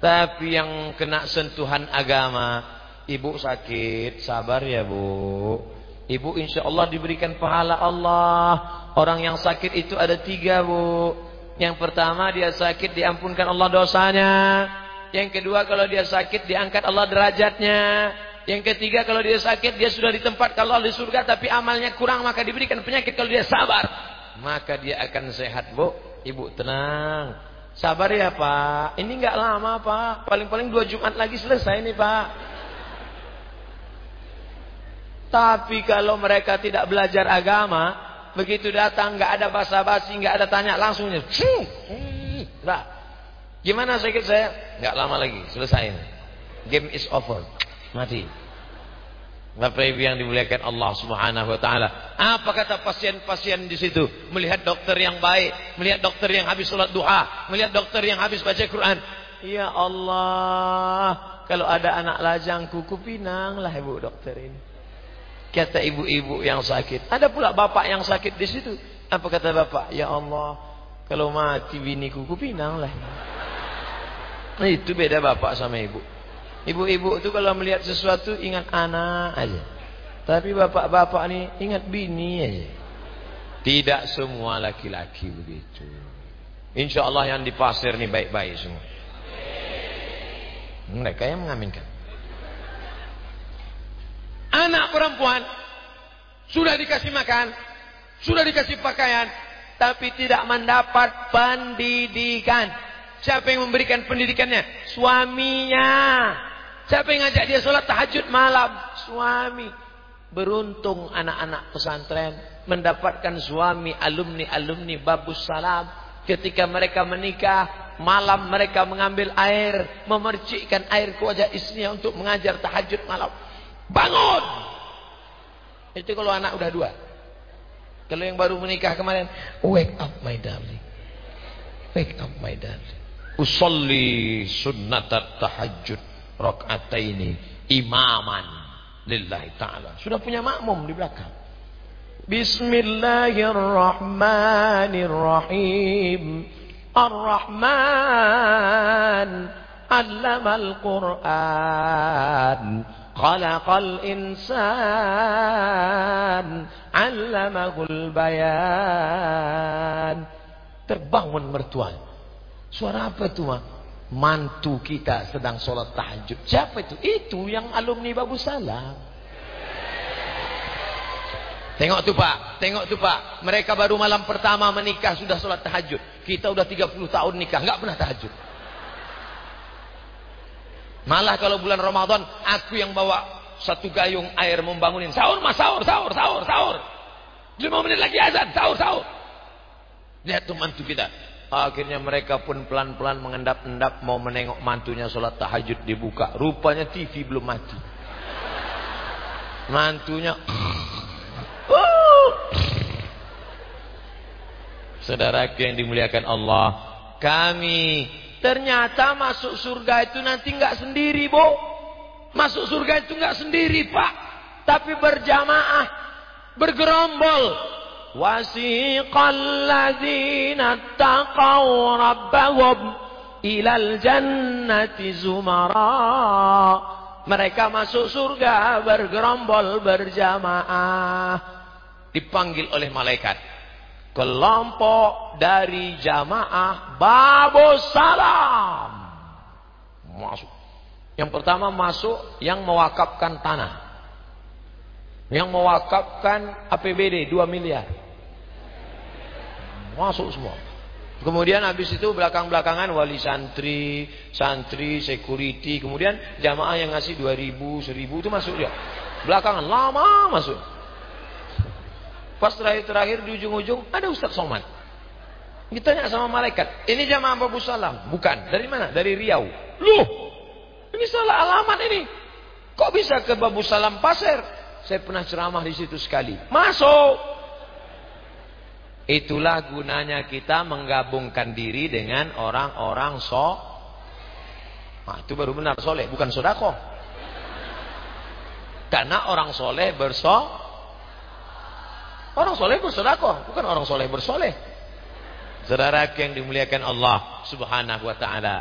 Tapi yang kena sentuhan agama, ibu sakit, sabar ya bu. Ibu insya Allah diberikan pahala Allah. Orang yang sakit itu ada tiga bu. Yang pertama dia sakit diampunkan Allah dosanya. Yang kedua kalau dia sakit diangkat Allah derajatnya. Yang ketiga kalau dia sakit dia sudah di tempat kalau di surga tapi amalnya kurang maka diberikan penyakit kalau dia sabar. Maka dia akan sehat bu. Ibu tenang. Sabar ya pak. Ini nggak lama pak. Paling-paling dua Jumat lagi selesai nih pak. Tapi kalau mereka tidak belajar agama, begitu datang nggak ada basa-basi, nggak ada tanya langsungnya. Nah, gimana sakit saya? Nggak lama lagi, selesai. Game is over. Mati. Bapak Ibu yang dimuliakan Allah Subhanahu wa taala. Apa kata pasien-pasien di situ? Melihat dokter yang baik, melihat dokter yang habis sholat duha, melihat dokter yang habis baca Quran. Ya Allah, kalau ada anak lajang kuku pinang lah ibu dokter ini. Kata ibu-ibu yang sakit. Ada pula bapak yang sakit di situ. Apa kata bapak? Ya Allah, kalau mati biniku kupinang lah. Nah, itu beda bapak sama ibu. Ibu-ibu itu kalau melihat sesuatu ingat anak aja. Tapi bapak-bapak ini ingat bini aja. Tidak semua laki-laki begitu. Insya Allah yang di pasir ini baik-baik semua. Mereka yang mengaminkan. Anak perempuan sudah dikasih makan, sudah dikasih pakaian, tapi tidak mendapat pendidikan. Siapa yang memberikan pendidikannya? Suaminya. Siapa yang ngajak dia sholat tahajud malam? Suami. Beruntung anak-anak pesantren mendapatkan suami alumni-alumni babus salam. Ketika mereka menikah, malam mereka mengambil air, memercikkan air ke wajah istrinya untuk mengajar tahajud malam. Bangun! Itu kalau anak udah dua. Kalau yang baru menikah kemarin, wake up my darling. Wake up my darling. Usalli sunnatat tahajud rakaataini imaman lillahi taala. Sudah punya makmum di belakang. Bismillahirrahmanirrahim. Ar-Rahman 'allamal Qur'an. Khalaqal insan 'allamahul bayan. Terbangun mertua. Suara apa itu, Ma? Mantu kita sedang sholat tahajud. Siapa itu? Itu yang alumni Babu Salam. Tengok tuh Pak, tengok tuh Pak. Mereka baru malam pertama menikah sudah sholat tahajud. Kita udah 30 tahun nikah, nggak pernah tahajud. Malah kalau bulan Ramadan, aku yang bawa satu gayung air membangunin. Sahur mas, sahur, sahur, sahur, sahur. Lima menit lagi azan, sahur, sahur. Lihat tuh mantu kita. Akhirnya mereka pun pelan-pelan mengendap-endap mau menengok mantunya sholat tahajud dibuka. Rupanya TV belum mati. Mantunya. Uh. Saudara yang dimuliakan Allah. Kami ternyata masuk surga itu nanti nggak sendiri, Bu. Masuk surga itu nggak sendiri, Pak. Tapi berjamaah, bergerombol. وسيق الذين اتقوا ربهم إلى الجنة زمرا mereka masuk surga bergerombol berjamaah dipanggil oleh malaikat kelompok dari jamaah babus salam masuk yang pertama masuk yang mewakafkan tanah yang mewakafkan APBD 2 miliar Masuk semua. Kemudian habis itu belakang-belakangan wali santri, santri, security, kemudian jamaah yang ngasih 2000, 1000 itu masuk dia. Belakangan lama masuk. Pas terakhir-terakhir di ujung-ujung ada Ustaz Somad. Ditanya sama malaikat, ini jamaah Abu Salam? Bukan. Dari mana? Dari Riau. Loh, ini salah alamat ini. Kok bisa ke Babu Salam Pasir? Saya pernah ceramah di situ sekali. Masuk. Itulah gunanya kita menggabungkan diri dengan orang-orang so. Nah, itu baru benar soleh, bukan sodako. Karena orang soleh berso. Orang soleh bersodako, bukan orang soleh bersoleh. Saudara yang dimuliakan Allah subhanahu wa ta'ala.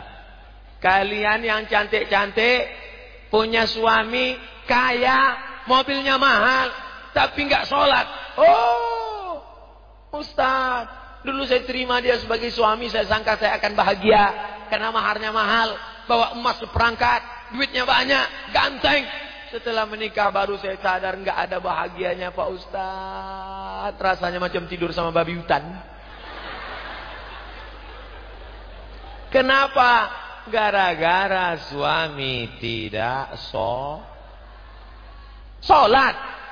Kalian yang cantik-cantik, punya suami, kaya, mobilnya mahal, tapi nggak sholat. Oh, Ustaz, dulu saya terima dia sebagai suami, saya sangka saya akan bahagia. Karena maharnya mahal, bawa emas seperangkat, duitnya banyak, ganteng. Setelah menikah baru saya sadar nggak ada bahagianya Pak Ustaz. Rasanya macam tidur sama babi hutan. Kenapa? Gara-gara suami tidak so Sholat.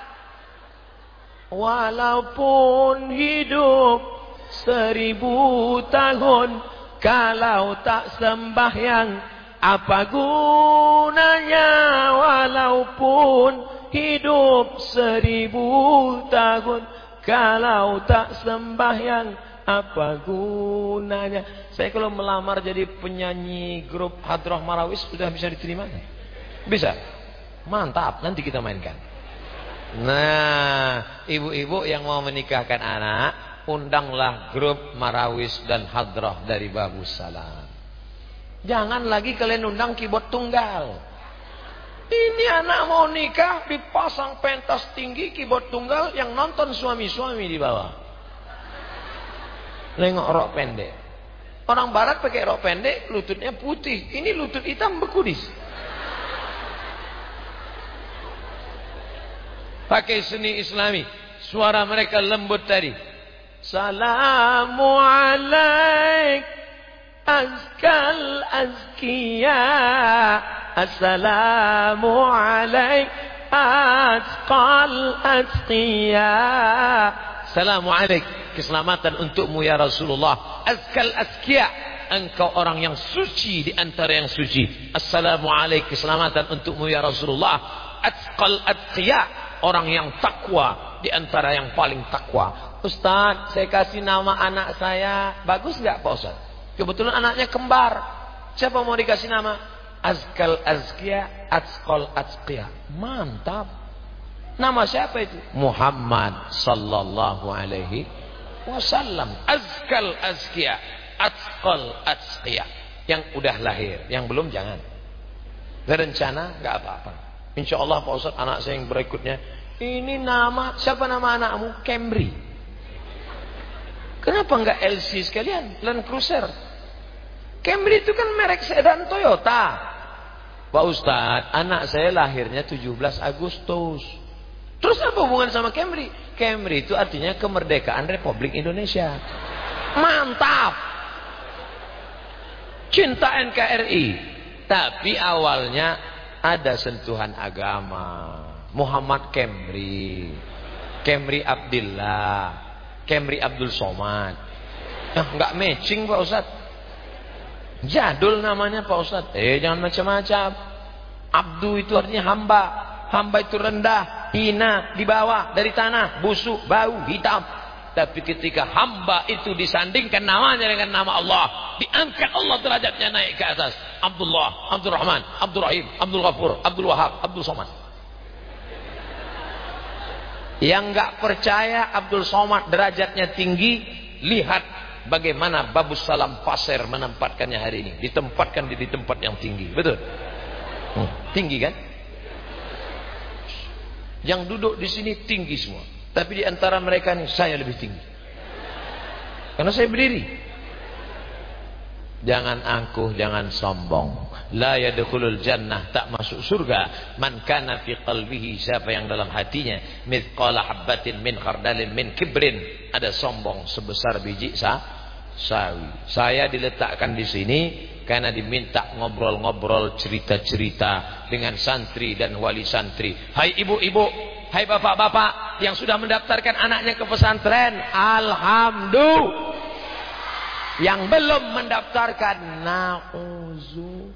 Walaupun hidup seribu tahun Kalau tak sembahyang Apa gunanya? Walaupun hidup seribu tahun Kalau tak sembahyang Apa gunanya? Saya kalau melamar jadi penyanyi grup Hadroh Marawis Sudah bisa diterima? Bisa? Mantap nanti kita mainkan Nah, ibu-ibu yang mau menikahkan anak, undanglah grup Marawis dan Hadroh dari Babu Salam. Jangan lagi kalian undang keyboard tunggal. Ini anak mau nikah dipasang pentas tinggi keyboard tunggal yang nonton suami-suami di bawah. Nengok rok pendek. Orang barat pakai rok pendek, lututnya putih. Ini lutut hitam bekudis. Pakai seni islami suara mereka lembut tadi salamu alaik azkal azkiya assalamu alaik azkal azkiya salamu alaik keselamatan untukmu ya Rasulullah. Azkal azkiya. Engkau orang yang suci di antara yang suci. Assalamualaikum keselamatan untukmu ya Rasulullah. Azkal azkiya. Orang yang takwa di antara yang paling takwa. Ustaz, saya kasih nama anak saya. Bagus nggak Pak Ustaz? Kebetulan anaknya kembar. Siapa mau dikasih nama? Azkal azkiya, azkal azkiya. Mantap. Nama siapa itu? Muhammad sallallahu alaihi wasallam. Azkal azkiya, azkal azkiya. Yang udah lahir, yang belum jangan. Berencana nggak apa-apa. Insya Allah Pak Ustaz anak saya yang berikutnya ini nama siapa nama anakmu? Camry. Kenapa enggak LC sekalian? Land Cruiser. Camry itu kan merek sedan Toyota. Pak Ustaz, anak saya lahirnya 17 Agustus. Terus apa hubungan sama Camry? Camry itu artinya kemerdekaan Republik Indonesia. Mantap. Cinta NKRI. Tapi awalnya ada sentuhan agama. Muhammad Camry. Camry Abdillah. Camry Abdul Somad. Nah, enggak matching Pak Ustaz. Jadul namanya Pak Ustaz. Eh jangan macam-macam. Abdu itu artinya hamba. Hamba itu rendah, hina, di bawah, dari tanah, busuk, bau, hitam. Tapi ketika hamba itu disandingkan namanya dengan nama Allah, diangkat Allah derajatnya naik ke atas. Abdullah, Abdul Rahman, Abdul Rahim, Abdul Ghafur, Abdul Wahab, Abdul Somad. Yang enggak percaya Abdul Somad derajatnya tinggi, lihat bagaimana Babus Salam Pasir menempatkannya hari ini. Ditempatkan di, di tempat yang tinggi. Betul? Hmm, tinggi kan? Yang duduk di sini tinggi semua. Tapi di antara mereka ini saya lebih tinggi. Karena saya berdiri. Jangan angkuh, jangan sombong. La yadkhulul jannah tak masuk surga man kana fi qalbihi siapa yang dalam hatinya mithqala habatin min khardalin min kibrin ada sombong sebesar biji sa sawi. Saya diletakkan di sini karena diminta ngobrol-ngobrol cerita-cerita dengan santri dan wali santri. Hai ibu-ibu, hai bapak-bapak yang sudah mendaftarkan anaknya ke pesantren, alhamdulillah. Yang belum mendaftarkan, nauzu.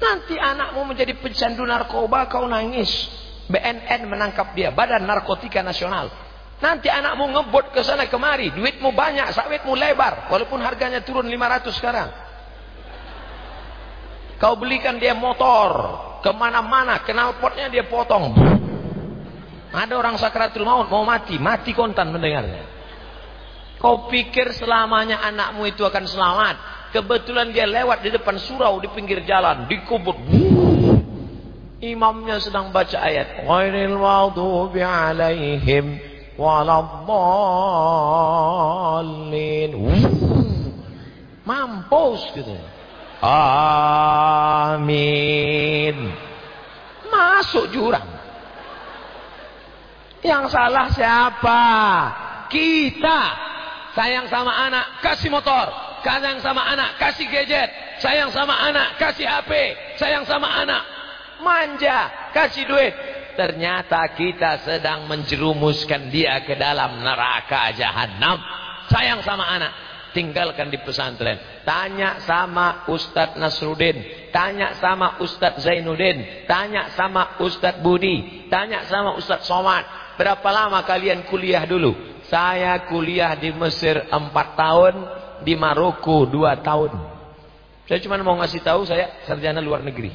Nanti anakmu menjadi pecandu narkoba, kau nangis. BNN menangkap dia, Badan Narkotika Nasional. Nanti anakmu ngebut ke sana kemari, duitmu banyak, sawitmu lebar, walaupun harganya turun 500 sekarang. Kau belikan dia motor, ke mana-mana, knalpotnya dia potong. Ada orang sakratul maut mau mati, mati kontan mendengarnya. Kau pikir selamanya anakmu itu akan selamat. Kebetulan dia lewat di depan surau di pinggir jalan, dikubur. Imamnya sedang baca ayat. Ghairil maghdubi alaihim waladdallin. Mampus gitu. Amin. Masuk jurang. Yang salah siapa? Kita. Sayang sama anak, kasih motor. Sayang sama anak, kasih gadget. Sayang sama anak, kasih HP. Sayang sama anak, manja, kasih duit. Ternyata kita sedang menjerumuskan dia ke dalam neraka jahanam. Sayang sama anak, tinggalkan di pesantren. Tanya sama Ustadz Nasruddin, tanya sama Ustadz Zainuddin, tanya sama Ustadz Budi, tanya sama Ustadz Somad. Berapa lama kalian kuliah dulu? Saya kuliah di Mesir 4 tahun, di Maroko 2 tahun. Saya cuma mau ngasih tahu saya sarjana luar negeri.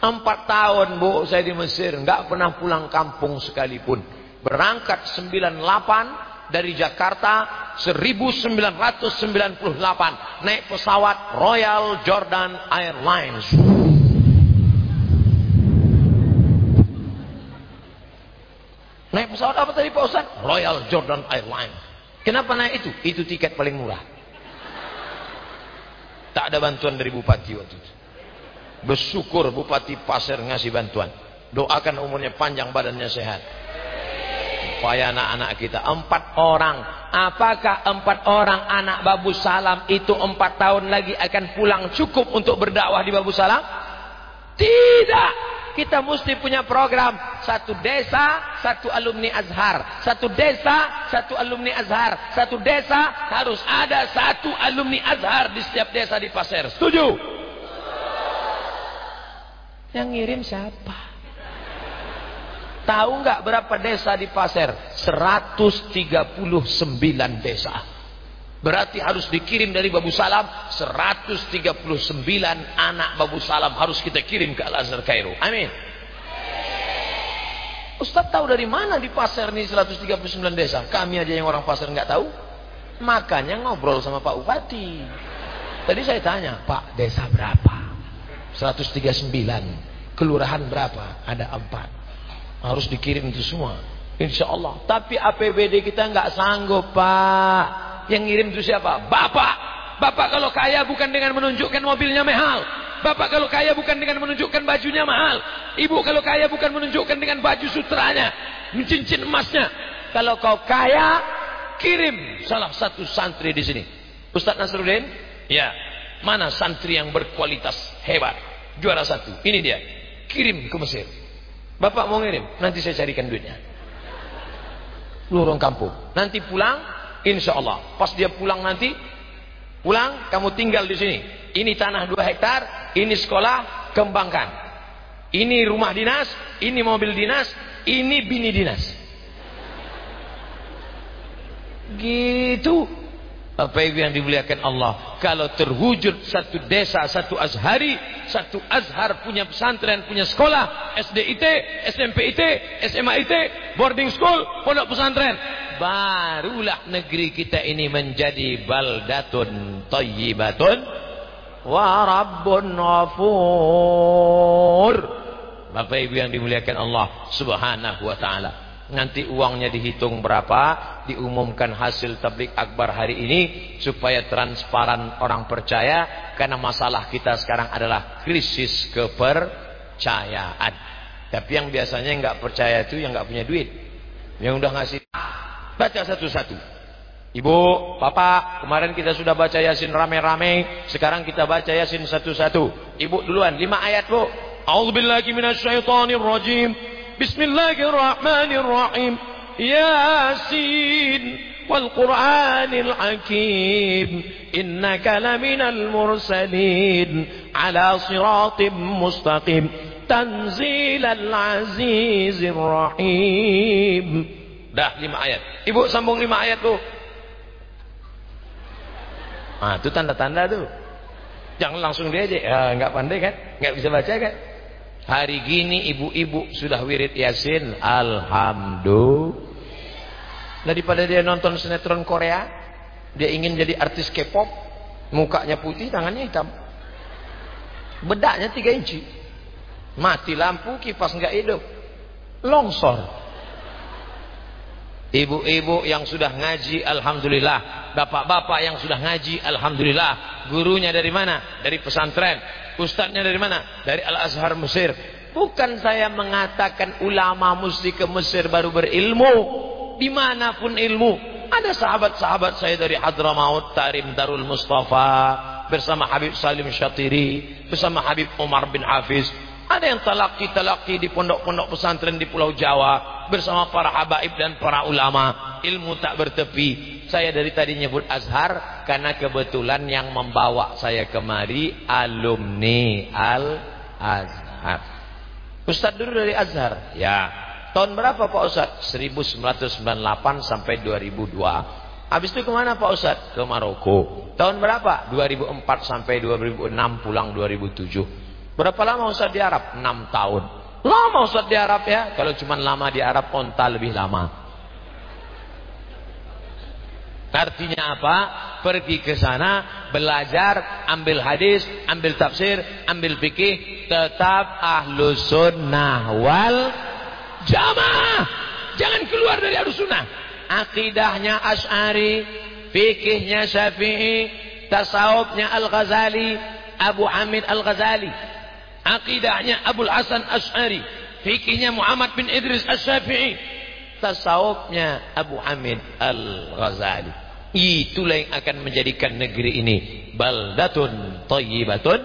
Empat tahun bu saya di Mesir. nggak pernah pulang kampung sekalipun. Berangkat 98 dari Jakarta 1998. Naik pesawat Royal Jordan Airlines. Naik pesawat apa tadi Pak Ustaz? Royal Jordan Airlines. Kenapa naik itu? Itu tiket paling murah. Tak ada bantuan dari bupati waktu itu. Bersyukur Bupati Pasir ngasih bantuan. Doakan umurnya panjang, badannya sehat. Supaya anak-anak kita. Empat orang. Apakah empat orang anak Babu Salam itu empat tahun lagi akan pulang cukup untuk berdakwah di Babu Salam? Tidak. Kita mesti punya program. Satu desa, satu alumni Azhar. Satu desa, satu alumni Azhar. Satu desa, harus ada satu alumni Azhar di setiap desa di Pasir. Setuju? Yang ngirim siapa? Tahu nggak berapa desa di Pasir? 139 desa. Berarti harus dikirim dari Babu Salam 139 anak Babu Salam harus kita kirim ke Al-Azhar Kairo. Amin. Ustaz tahu dari mana di pasar ini 139 desa? Kami aja yang orang pasar nggak tahu. Makanya ngobrol sama Pak Upati. Tadi saya tanya, Pak desa berapa? 139. Kelurahan berapa? Ada empat. Harus dikirim itu semua. Insya Allah. Tapi APBD kita nggak sanggup Pak. Yang ngirim itu siapa? Bapak. Bapak kalau kaya bukan dengan menunjukkan mobilnya mahal. Bapak kalau kaya bukan dengan menunjukkan bajunya mahal. Ibu kalau kaya bukan menunjukkan dengan baju sutranya. Cincin emasnya. Kalau kau kaya, kirim salah satu santri di sini. Ustaz Nasruddin? Ya. Mana santri yang berkualitas hebat? Juara satu. Ini dia. Kirim ke Mesir. Bapak mau ngirim? Nanti saya carikan duitnya. Lurung kampung. Nanti pulang, Insya Allah. Pas dia pulang nanti, pulang kamu tinggal di sini. Ini tanah 2 hektar, ini sekolah, kembangkan. Ini rumah dinas, ini mobil dinas, ini bini dinas. Gitu. Bapak Ibu yang dimuliakan Allah, kalau terwujud satu desa, satu azhari, satu azhar punya pesantren, punya sekolah, SDIT, SMPIT, SMAIT, boarding school, pondok pesantren, barulah negeri kita ini menjadi baldatun tayyibatun wa rabbun ghafur. Bapak Ibu yang dimuliakan Allah Subhanahu wa taala. Nanti uangnya dihitung berapa, diumumkan hasil tablik akbar hari ini supaya transparan orang percaya karena masalah kita sekarang adalah krisis kepercayaan. Tapi yang biasanya nggak percaya itu yang nggak punya duit. Yang udah ngasih Baca satu-satu. Ibu, Bapak, kemarin kita sudah baca Yasin rame-rame, sekarang kita baca Yasin satu-satu. Ibu duluan, lima ayat, Bu. A'udzubillahi minasyaitonirrajim. Bismillahirrahmanirrahim. Wal Qur'anil Hakim. Innaka laminal mursalin ala siratim mustaqim. Tanzilal azizir rahim. Dah lima ayat. Ibu sambung lima ayat tuh. Ah, itu tanda-tanda tuh. Jangan langsung dia aja. Ya, nggak pandai kan? Nggak bisa baca kan? Hari gini ibu-ibu sudah wirid Yasin. Alhamdulillah. Daripada dia nonton sinetron Korea, dia ingin jadi artis K-pop, mukanya putih, tangannya hitam. Bedaknya tiga inci. Mati lampu, kipas nggak hidup. Longsor. Ibu-ibu yang sudah ngaji Alhamdulillah. Bapak-bapak yang sudah ngaji Alhamdulillah. Gurunya dari mana? Dari pesantren. Ustadznya dari mana? Dari Al-Azhar Mesir. Bukan saya mengatakan ulama mesti ke Mesir baru berilmu. Di mana pun ilmu. Ada sahabat-sahabat saya dari Hadramaut Tarim Darul Mustafa Bersama Habib Salim Syatiri Bersama Habib Umar bin Hafiz ada yang talaki-talaki di pondok-pondok pesantren di Pulau Jawa bersama para habaib dan para ulama. Ilmu tak bertepi. Saya dari tadi nyebut Azhar karena kebetulan yang membawa saya kemari alumni Al-Azhar. Ustaz dulu dari Azhar. Ya. Tahun berapa Pak Ustaz? 1998 sampai 2002. Habis itu ke mana Pak Ustaz? Ke Maroko. Tahun berapa? 2004 sampai 2006 pulang 2007. Berapa lama Ustaz di Arab? 6 tahun. Lama Ustaz di Arab ya. Kalau cuma lama di Arab, onta lebih lama. Artinya apa? Pergi ke sana, belajar, ambil hadis, ambil tafsir, ambil fikih, tetap ahlu sunnah wal jamaah. Jangan keluar dari ahlu sunnah. Akidahnya Ash'ari, fikihnya Syafi'i, tasawufnya Al-Ghazali, Abu Hamid Al-Ghazali akidahnya Abul Hasan Ash'ari fikihnya Muhammad bin Idris Asy-Syafi'i tasawufnya Abu Hamid Al-Ghazali. Itulah yang akan menjadikan negeri ini baldatun thayyibatun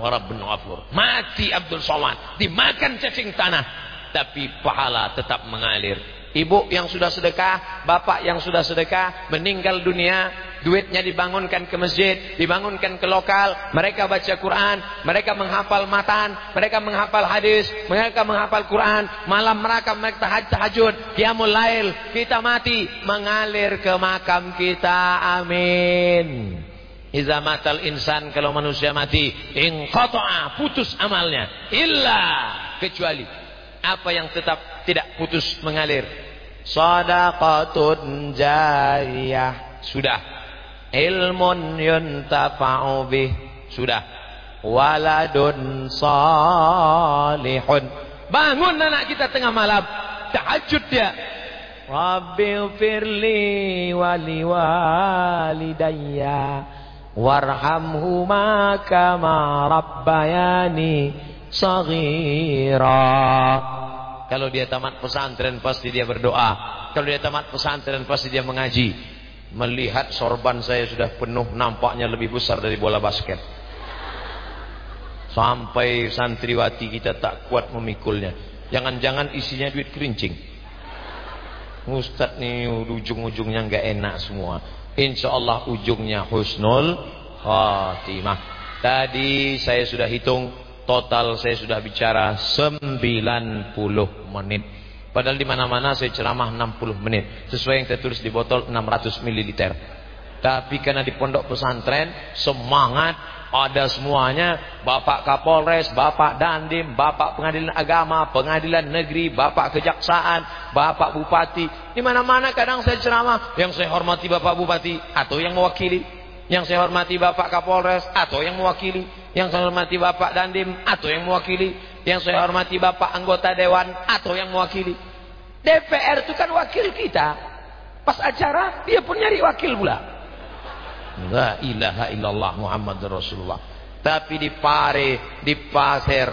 wa rabbun ghafur. Mati Abdul Somad, dimakan cacing tanah, tapi pahala tetap mengalir. Ibu yang sudah sedekah, bapak yang sudah sedekah, meninggal dunia, duitnya dibangunkan ke masjid, dibangunkan ke lokal, mereka baca Quran, mereka menghafal matan, mereka menghafal hadis, mereka menghafal Quran, malam mereka mereka tahajud, qiyamul lail, kita mati mengalir ke makam kita. Amin. Iza matal insan kalau manusia mati, inqata'a putus amalnya, illa kecuali apa yang tetap tidak putus mengalir. Sadaqatun jariyah. Sudah. Ilmun yuntafa'u bih. Sudah. Waladun salihun. Bangun anak kita tengah malam. Tahajud dia. Rabbi firli wali walidayya warhamhuma kama rabbayani saghira kalau dia tamat pesantren pasti dia berdoa. Kalau dia tamat pesantren pasti dia mengaji. Melihat sorban saya sudah penuh nampaknya lebih besar dari bola basket. Sampai santriwati kita tak kuat memikulnya. Jangan-jangan isinya duit kerincing. Ustaz nih ujung-ujungnya enggak enak semua. Insya Allah ujungnya husnul khatimah. Tadi saya sudah hitung total saya sudah bicara 90 menit. Padahal di mana-mana saya ceramah 60 menit. Sesuai yang tertulis di botol 600 ml. Tapi karena di pondok pesantren semangat ada semuanya Bapak Kapolres, Bapak Dandim, Bapak Pengadilan Agama, Pengadilan Negeri, Bapak Kejaksaan, Bapak Bupati. Di mana-mana kadang saya ceramah yang saya hormati Bapak Bupati atau yang mewakili, yang saya hormati Bapak Kapolres atau yang mewakili, yang saya hormati Bapak Dandim atau yang mewakili, yang saya hormati Bapak anggota dewan atau yang mewakili. DPR itu kan wakil kita. Pas acara dia pun nyari wakil pula. La ilaha illallah Muhammad Rasulullah. Tapi di pare, di pasir,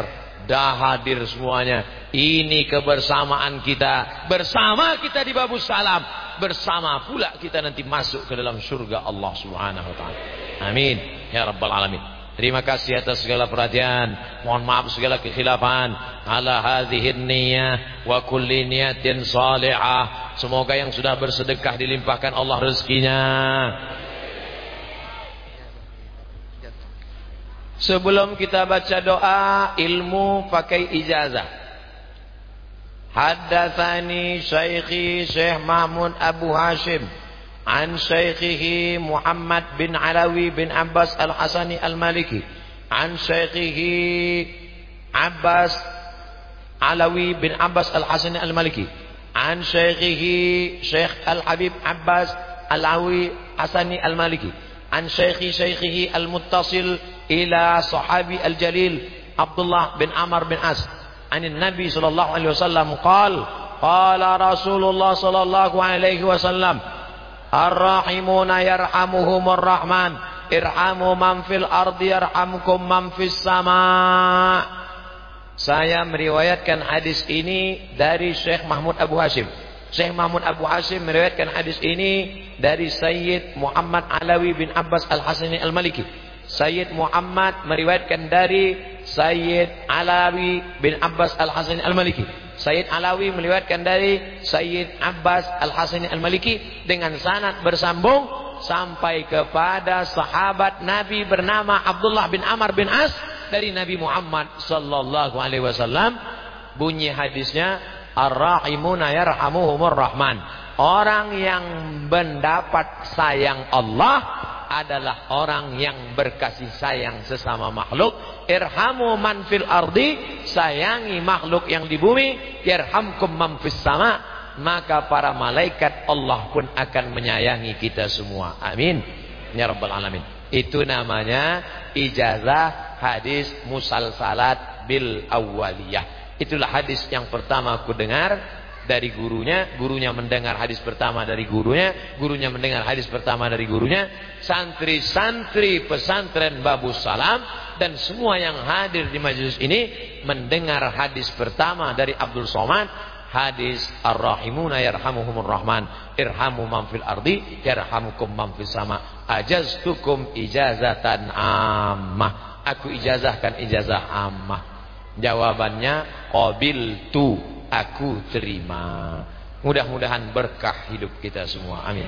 dah hadir semuanya. Ini kebersamaan kita. Bersama kita di Babu Salam. Bersama pula kita nanti masuk ke dalam surga Allah Subhanahu wa taala. Amin ya rabbal alamin. Terima kasih atas segala perhatian. Mohon maaf segala kekhilafan. Ala hadhihi niyyah wa kulli niyatin salihah. Semoga yang sudah bersedekah dilimpahkan Allah rezekinya. Sebelum kita baca doa, ilmu pakai ijazah. Haddatsani Syaikhi Syekh Mahmud Abu Hashim an Syaikhihi Muhammad bin Alawi bin Abbas Al-Hasani Al-Maliki an Syaikhihi Abbas Alawi bin Abbas Al-Hasani Al-Maliki an Syaikhihi Syekh Al-Habib Abbas Alawi Hasani Al-Maliki an Syaikhi Syaikhihi Al-Muttasil ila sahabi al-jalil Abdullah bin Amr bin As anin Nabi sallallahu alaihi wasallam qal qala Rasulullah sallallahu alaihi wasallam ar-rahimuna yarhamuhumur rahman. Irhamu man fil ardi yarhamkum man fis sama. Saya meriwayatkan hadis ini dari Syekh Mahmud Abu Hashim. Syekh Mahmud Abu Hashim meriwayatkan hadis ini dari Sayyid Muhammad Alawi bin Abbas Al-Hasani Al-Maliki. Sayyid Muhammad meriwayatkan dari Sayyid Alawi bin Abbas Al-Hasani Al-Maliki. Sayyid Alawi meriwayatkan dari Sayyid Abbas Al-Hasani Al-Maliki dengan sanad bersambung sampai kepada sahabat Nabi bernama Abdullah bin Amr bin As dari Nabi Muhammad sallallahu alaihi wasallam. Bunyi hadisnya Ar-rahimuna yarhamuhumur rahman. Orang yang mendapat sayang Allah adalah orang yang berkasih sayang sesama makhluk. Irhamu man fil ardi, sayangi makhluk yang di bumi, yarhamkum man fis sama. Maka para malaikat Allah pun akan menyayangi kita semua. Amin. Ya Rabbal Alamin. Itu namanya ijazah hadis musalsalat bil awwaliyah. Itulah hadis yang pertama aku dengar dari gurunya, gurunya mendengar hadis pertama dari gurunya, gurunya mendengar hadis pertama dari gurunya, santri-santri pesantren Babu Salam dan semua yang hadir di majelis ini mendengar hadis pertama dari Abdul Somad, hadis Ar-Rahimuna yarhamuhumur Rahman, irhamu man fil ardi yarhamukum man fis sama. Ajaztukum ijazatan ammah. Aku ijazahkan ijazah ammah. Jawabannya qabil tu, aku terima. Mudah-mudahan berkah hidup kita semua. Amin.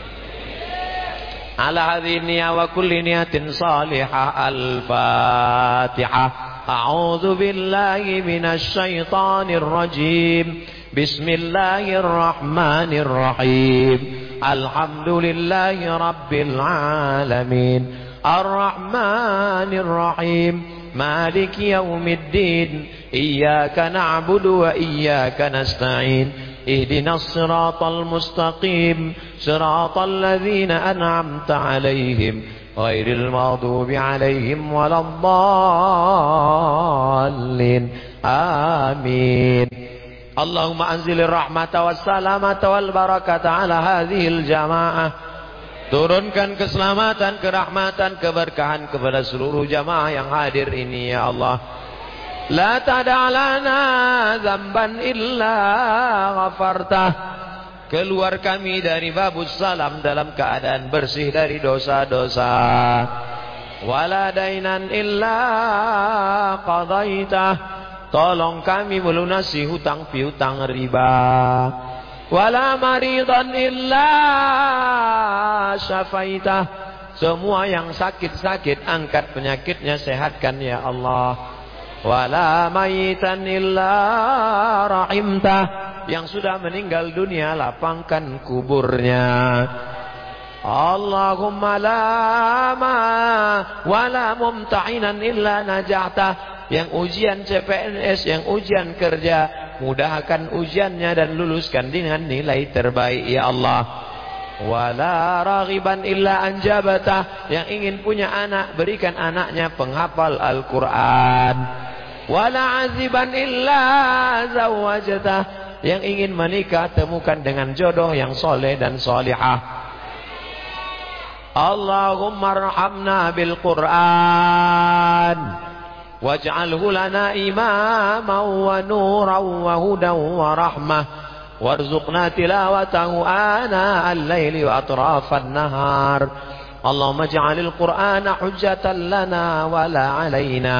Ala hadhihi niyya wa kulli niyatin salihah al-Fatihah. A'udzu billahi minasy syaithanir rajim. Bismillahirrahmanirrahim. Alhamdulillahi rabbil alamin. Ar-Rahmanir Rahim. مالك يوم الدين إياك نعبد وإياك نستعين اهدنا الصراط المستقيم صراط الذين أنعمت عليهم غير المغضوب عليهم ولا الضالين. آمين. اللهم أنزل الرحمة والسلامة والبركة على هذه الجماعة. Turunkan keselamatan, kerahmatan, keberkahan kepada seluruh jamaah yang hadir ini ya Allah. La tada'lana zamban illa ghafartah. Keluar kami dari babus salam dalam keadaan bersih dari dosa-dosa. Wala dainan illa qadaitah. Tolong kami melunasi hutang piutang riba. Wala maridan illa syafaitah. Semua yang sakit-sakit angkat penyakitnya sehatkan ya Allah wala mayitan illa rahimtah yang sudah meninggal dunia lapangkan kuburnya. Allahumma lama wala mumtahinan illa najatah yang ujian CPNS yang ujian kerja mudahkan ujiannya dan luluskan dengan nilai terbaik ya Allah wala raghiban illa anjabatah yang ingin punya anak berikan anaknya penghafal Al-Qur'an. Wala aziban illa zawajatah yang ingin menikah temukan dengan jodoh yang soleh dan solihah. Allahumma arhamna bil Qur'an. Waj'alhu lana imaman wa nuran wa hudan wa rahmah warzuqna tilawatahu ana al-laili wa atrafan nahar Allahumma ij'alil Qur'ana hujjatan lana wa la 'alaina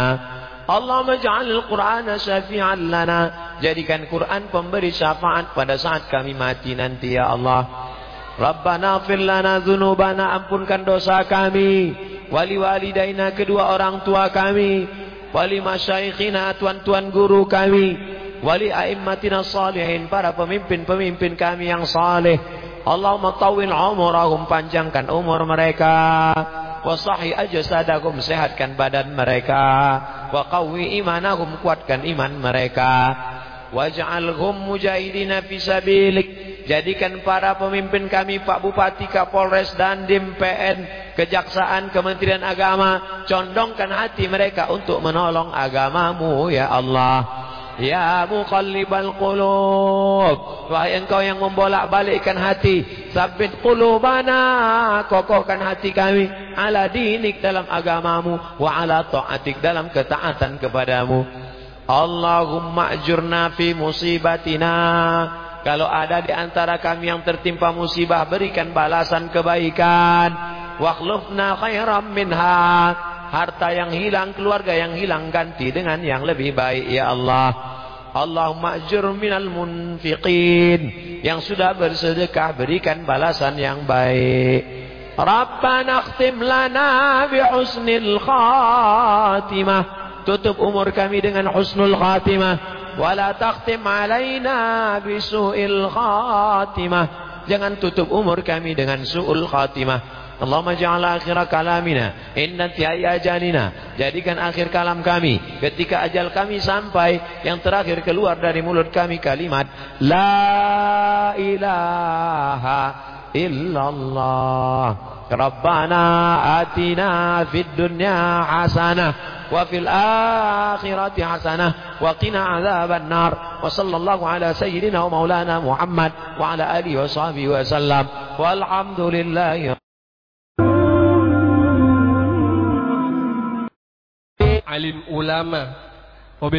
Allahumma ja'alil Qur'ana syafi'an lana. Jadikan Quran pemberi syafaat pada saat kami mati nanti ya Allah. Rabbana fir lana dzunubana ampunkan dosa kami. Wali walidaina kedua orang tua kami. Wali masyaikhina tuan-tuan guru kami. Wali a'immatina salihin para pemimpin-pemimpin kami yang saleh. Allahumma tawil umurahum panjangkan umur mereka. Wasahi ajsadahum sehatkan badan mereka wa qawwi imanahum kuatkan iman mereka waj'alhum mujahidina fi jadikan para pemimpin kami Pak Bupati Kapolres dan Dim PN Kejaksaan Kementerian Agama condongkan hati mereka untuk menolong agamamu ya Allah Ya muqallibal qulub. Wahai engkau yang membolak-balikkan hati Sabit qulubana Kokohkan hati kami Ala dinik dalam agamamu Wa ala ta'atik dalam ketaatan kepadamu. Allahumma ajurna fi musibatina. Kalau ada di antara kami yang tertimpa musibah Berikan balasan kebaikan. Wakhlufna khairam minha harta yang hilang, keluarga yang hilang ganti dengan yang lebih baik ya Allah. Allahumma ajur minal munfiqin yang sudah bersedekah berikan balasan yang baik. Rabbana akhtim lana bi husnil khatimah. Tutup umur kami dengan husnul khatimah. Wala takhtim alaina bi su'il khatimah. Jangan tutup umur kami dengan su'ul khatimah. Allahumma ja'ala akhir kalamina inna tiai ajalina. Jadikan akhir kalam kami. Ketika ajal kami sampai yang terakhir keluar dari mulut kami kalimat la ilaha illallah. Rabbana atina fid dunya hasanah wa fil akhirati hasanah wa qina adzaban nar wa sallallahu ala sayyidina wa maulana Muhammad wa ala alihi alim ulama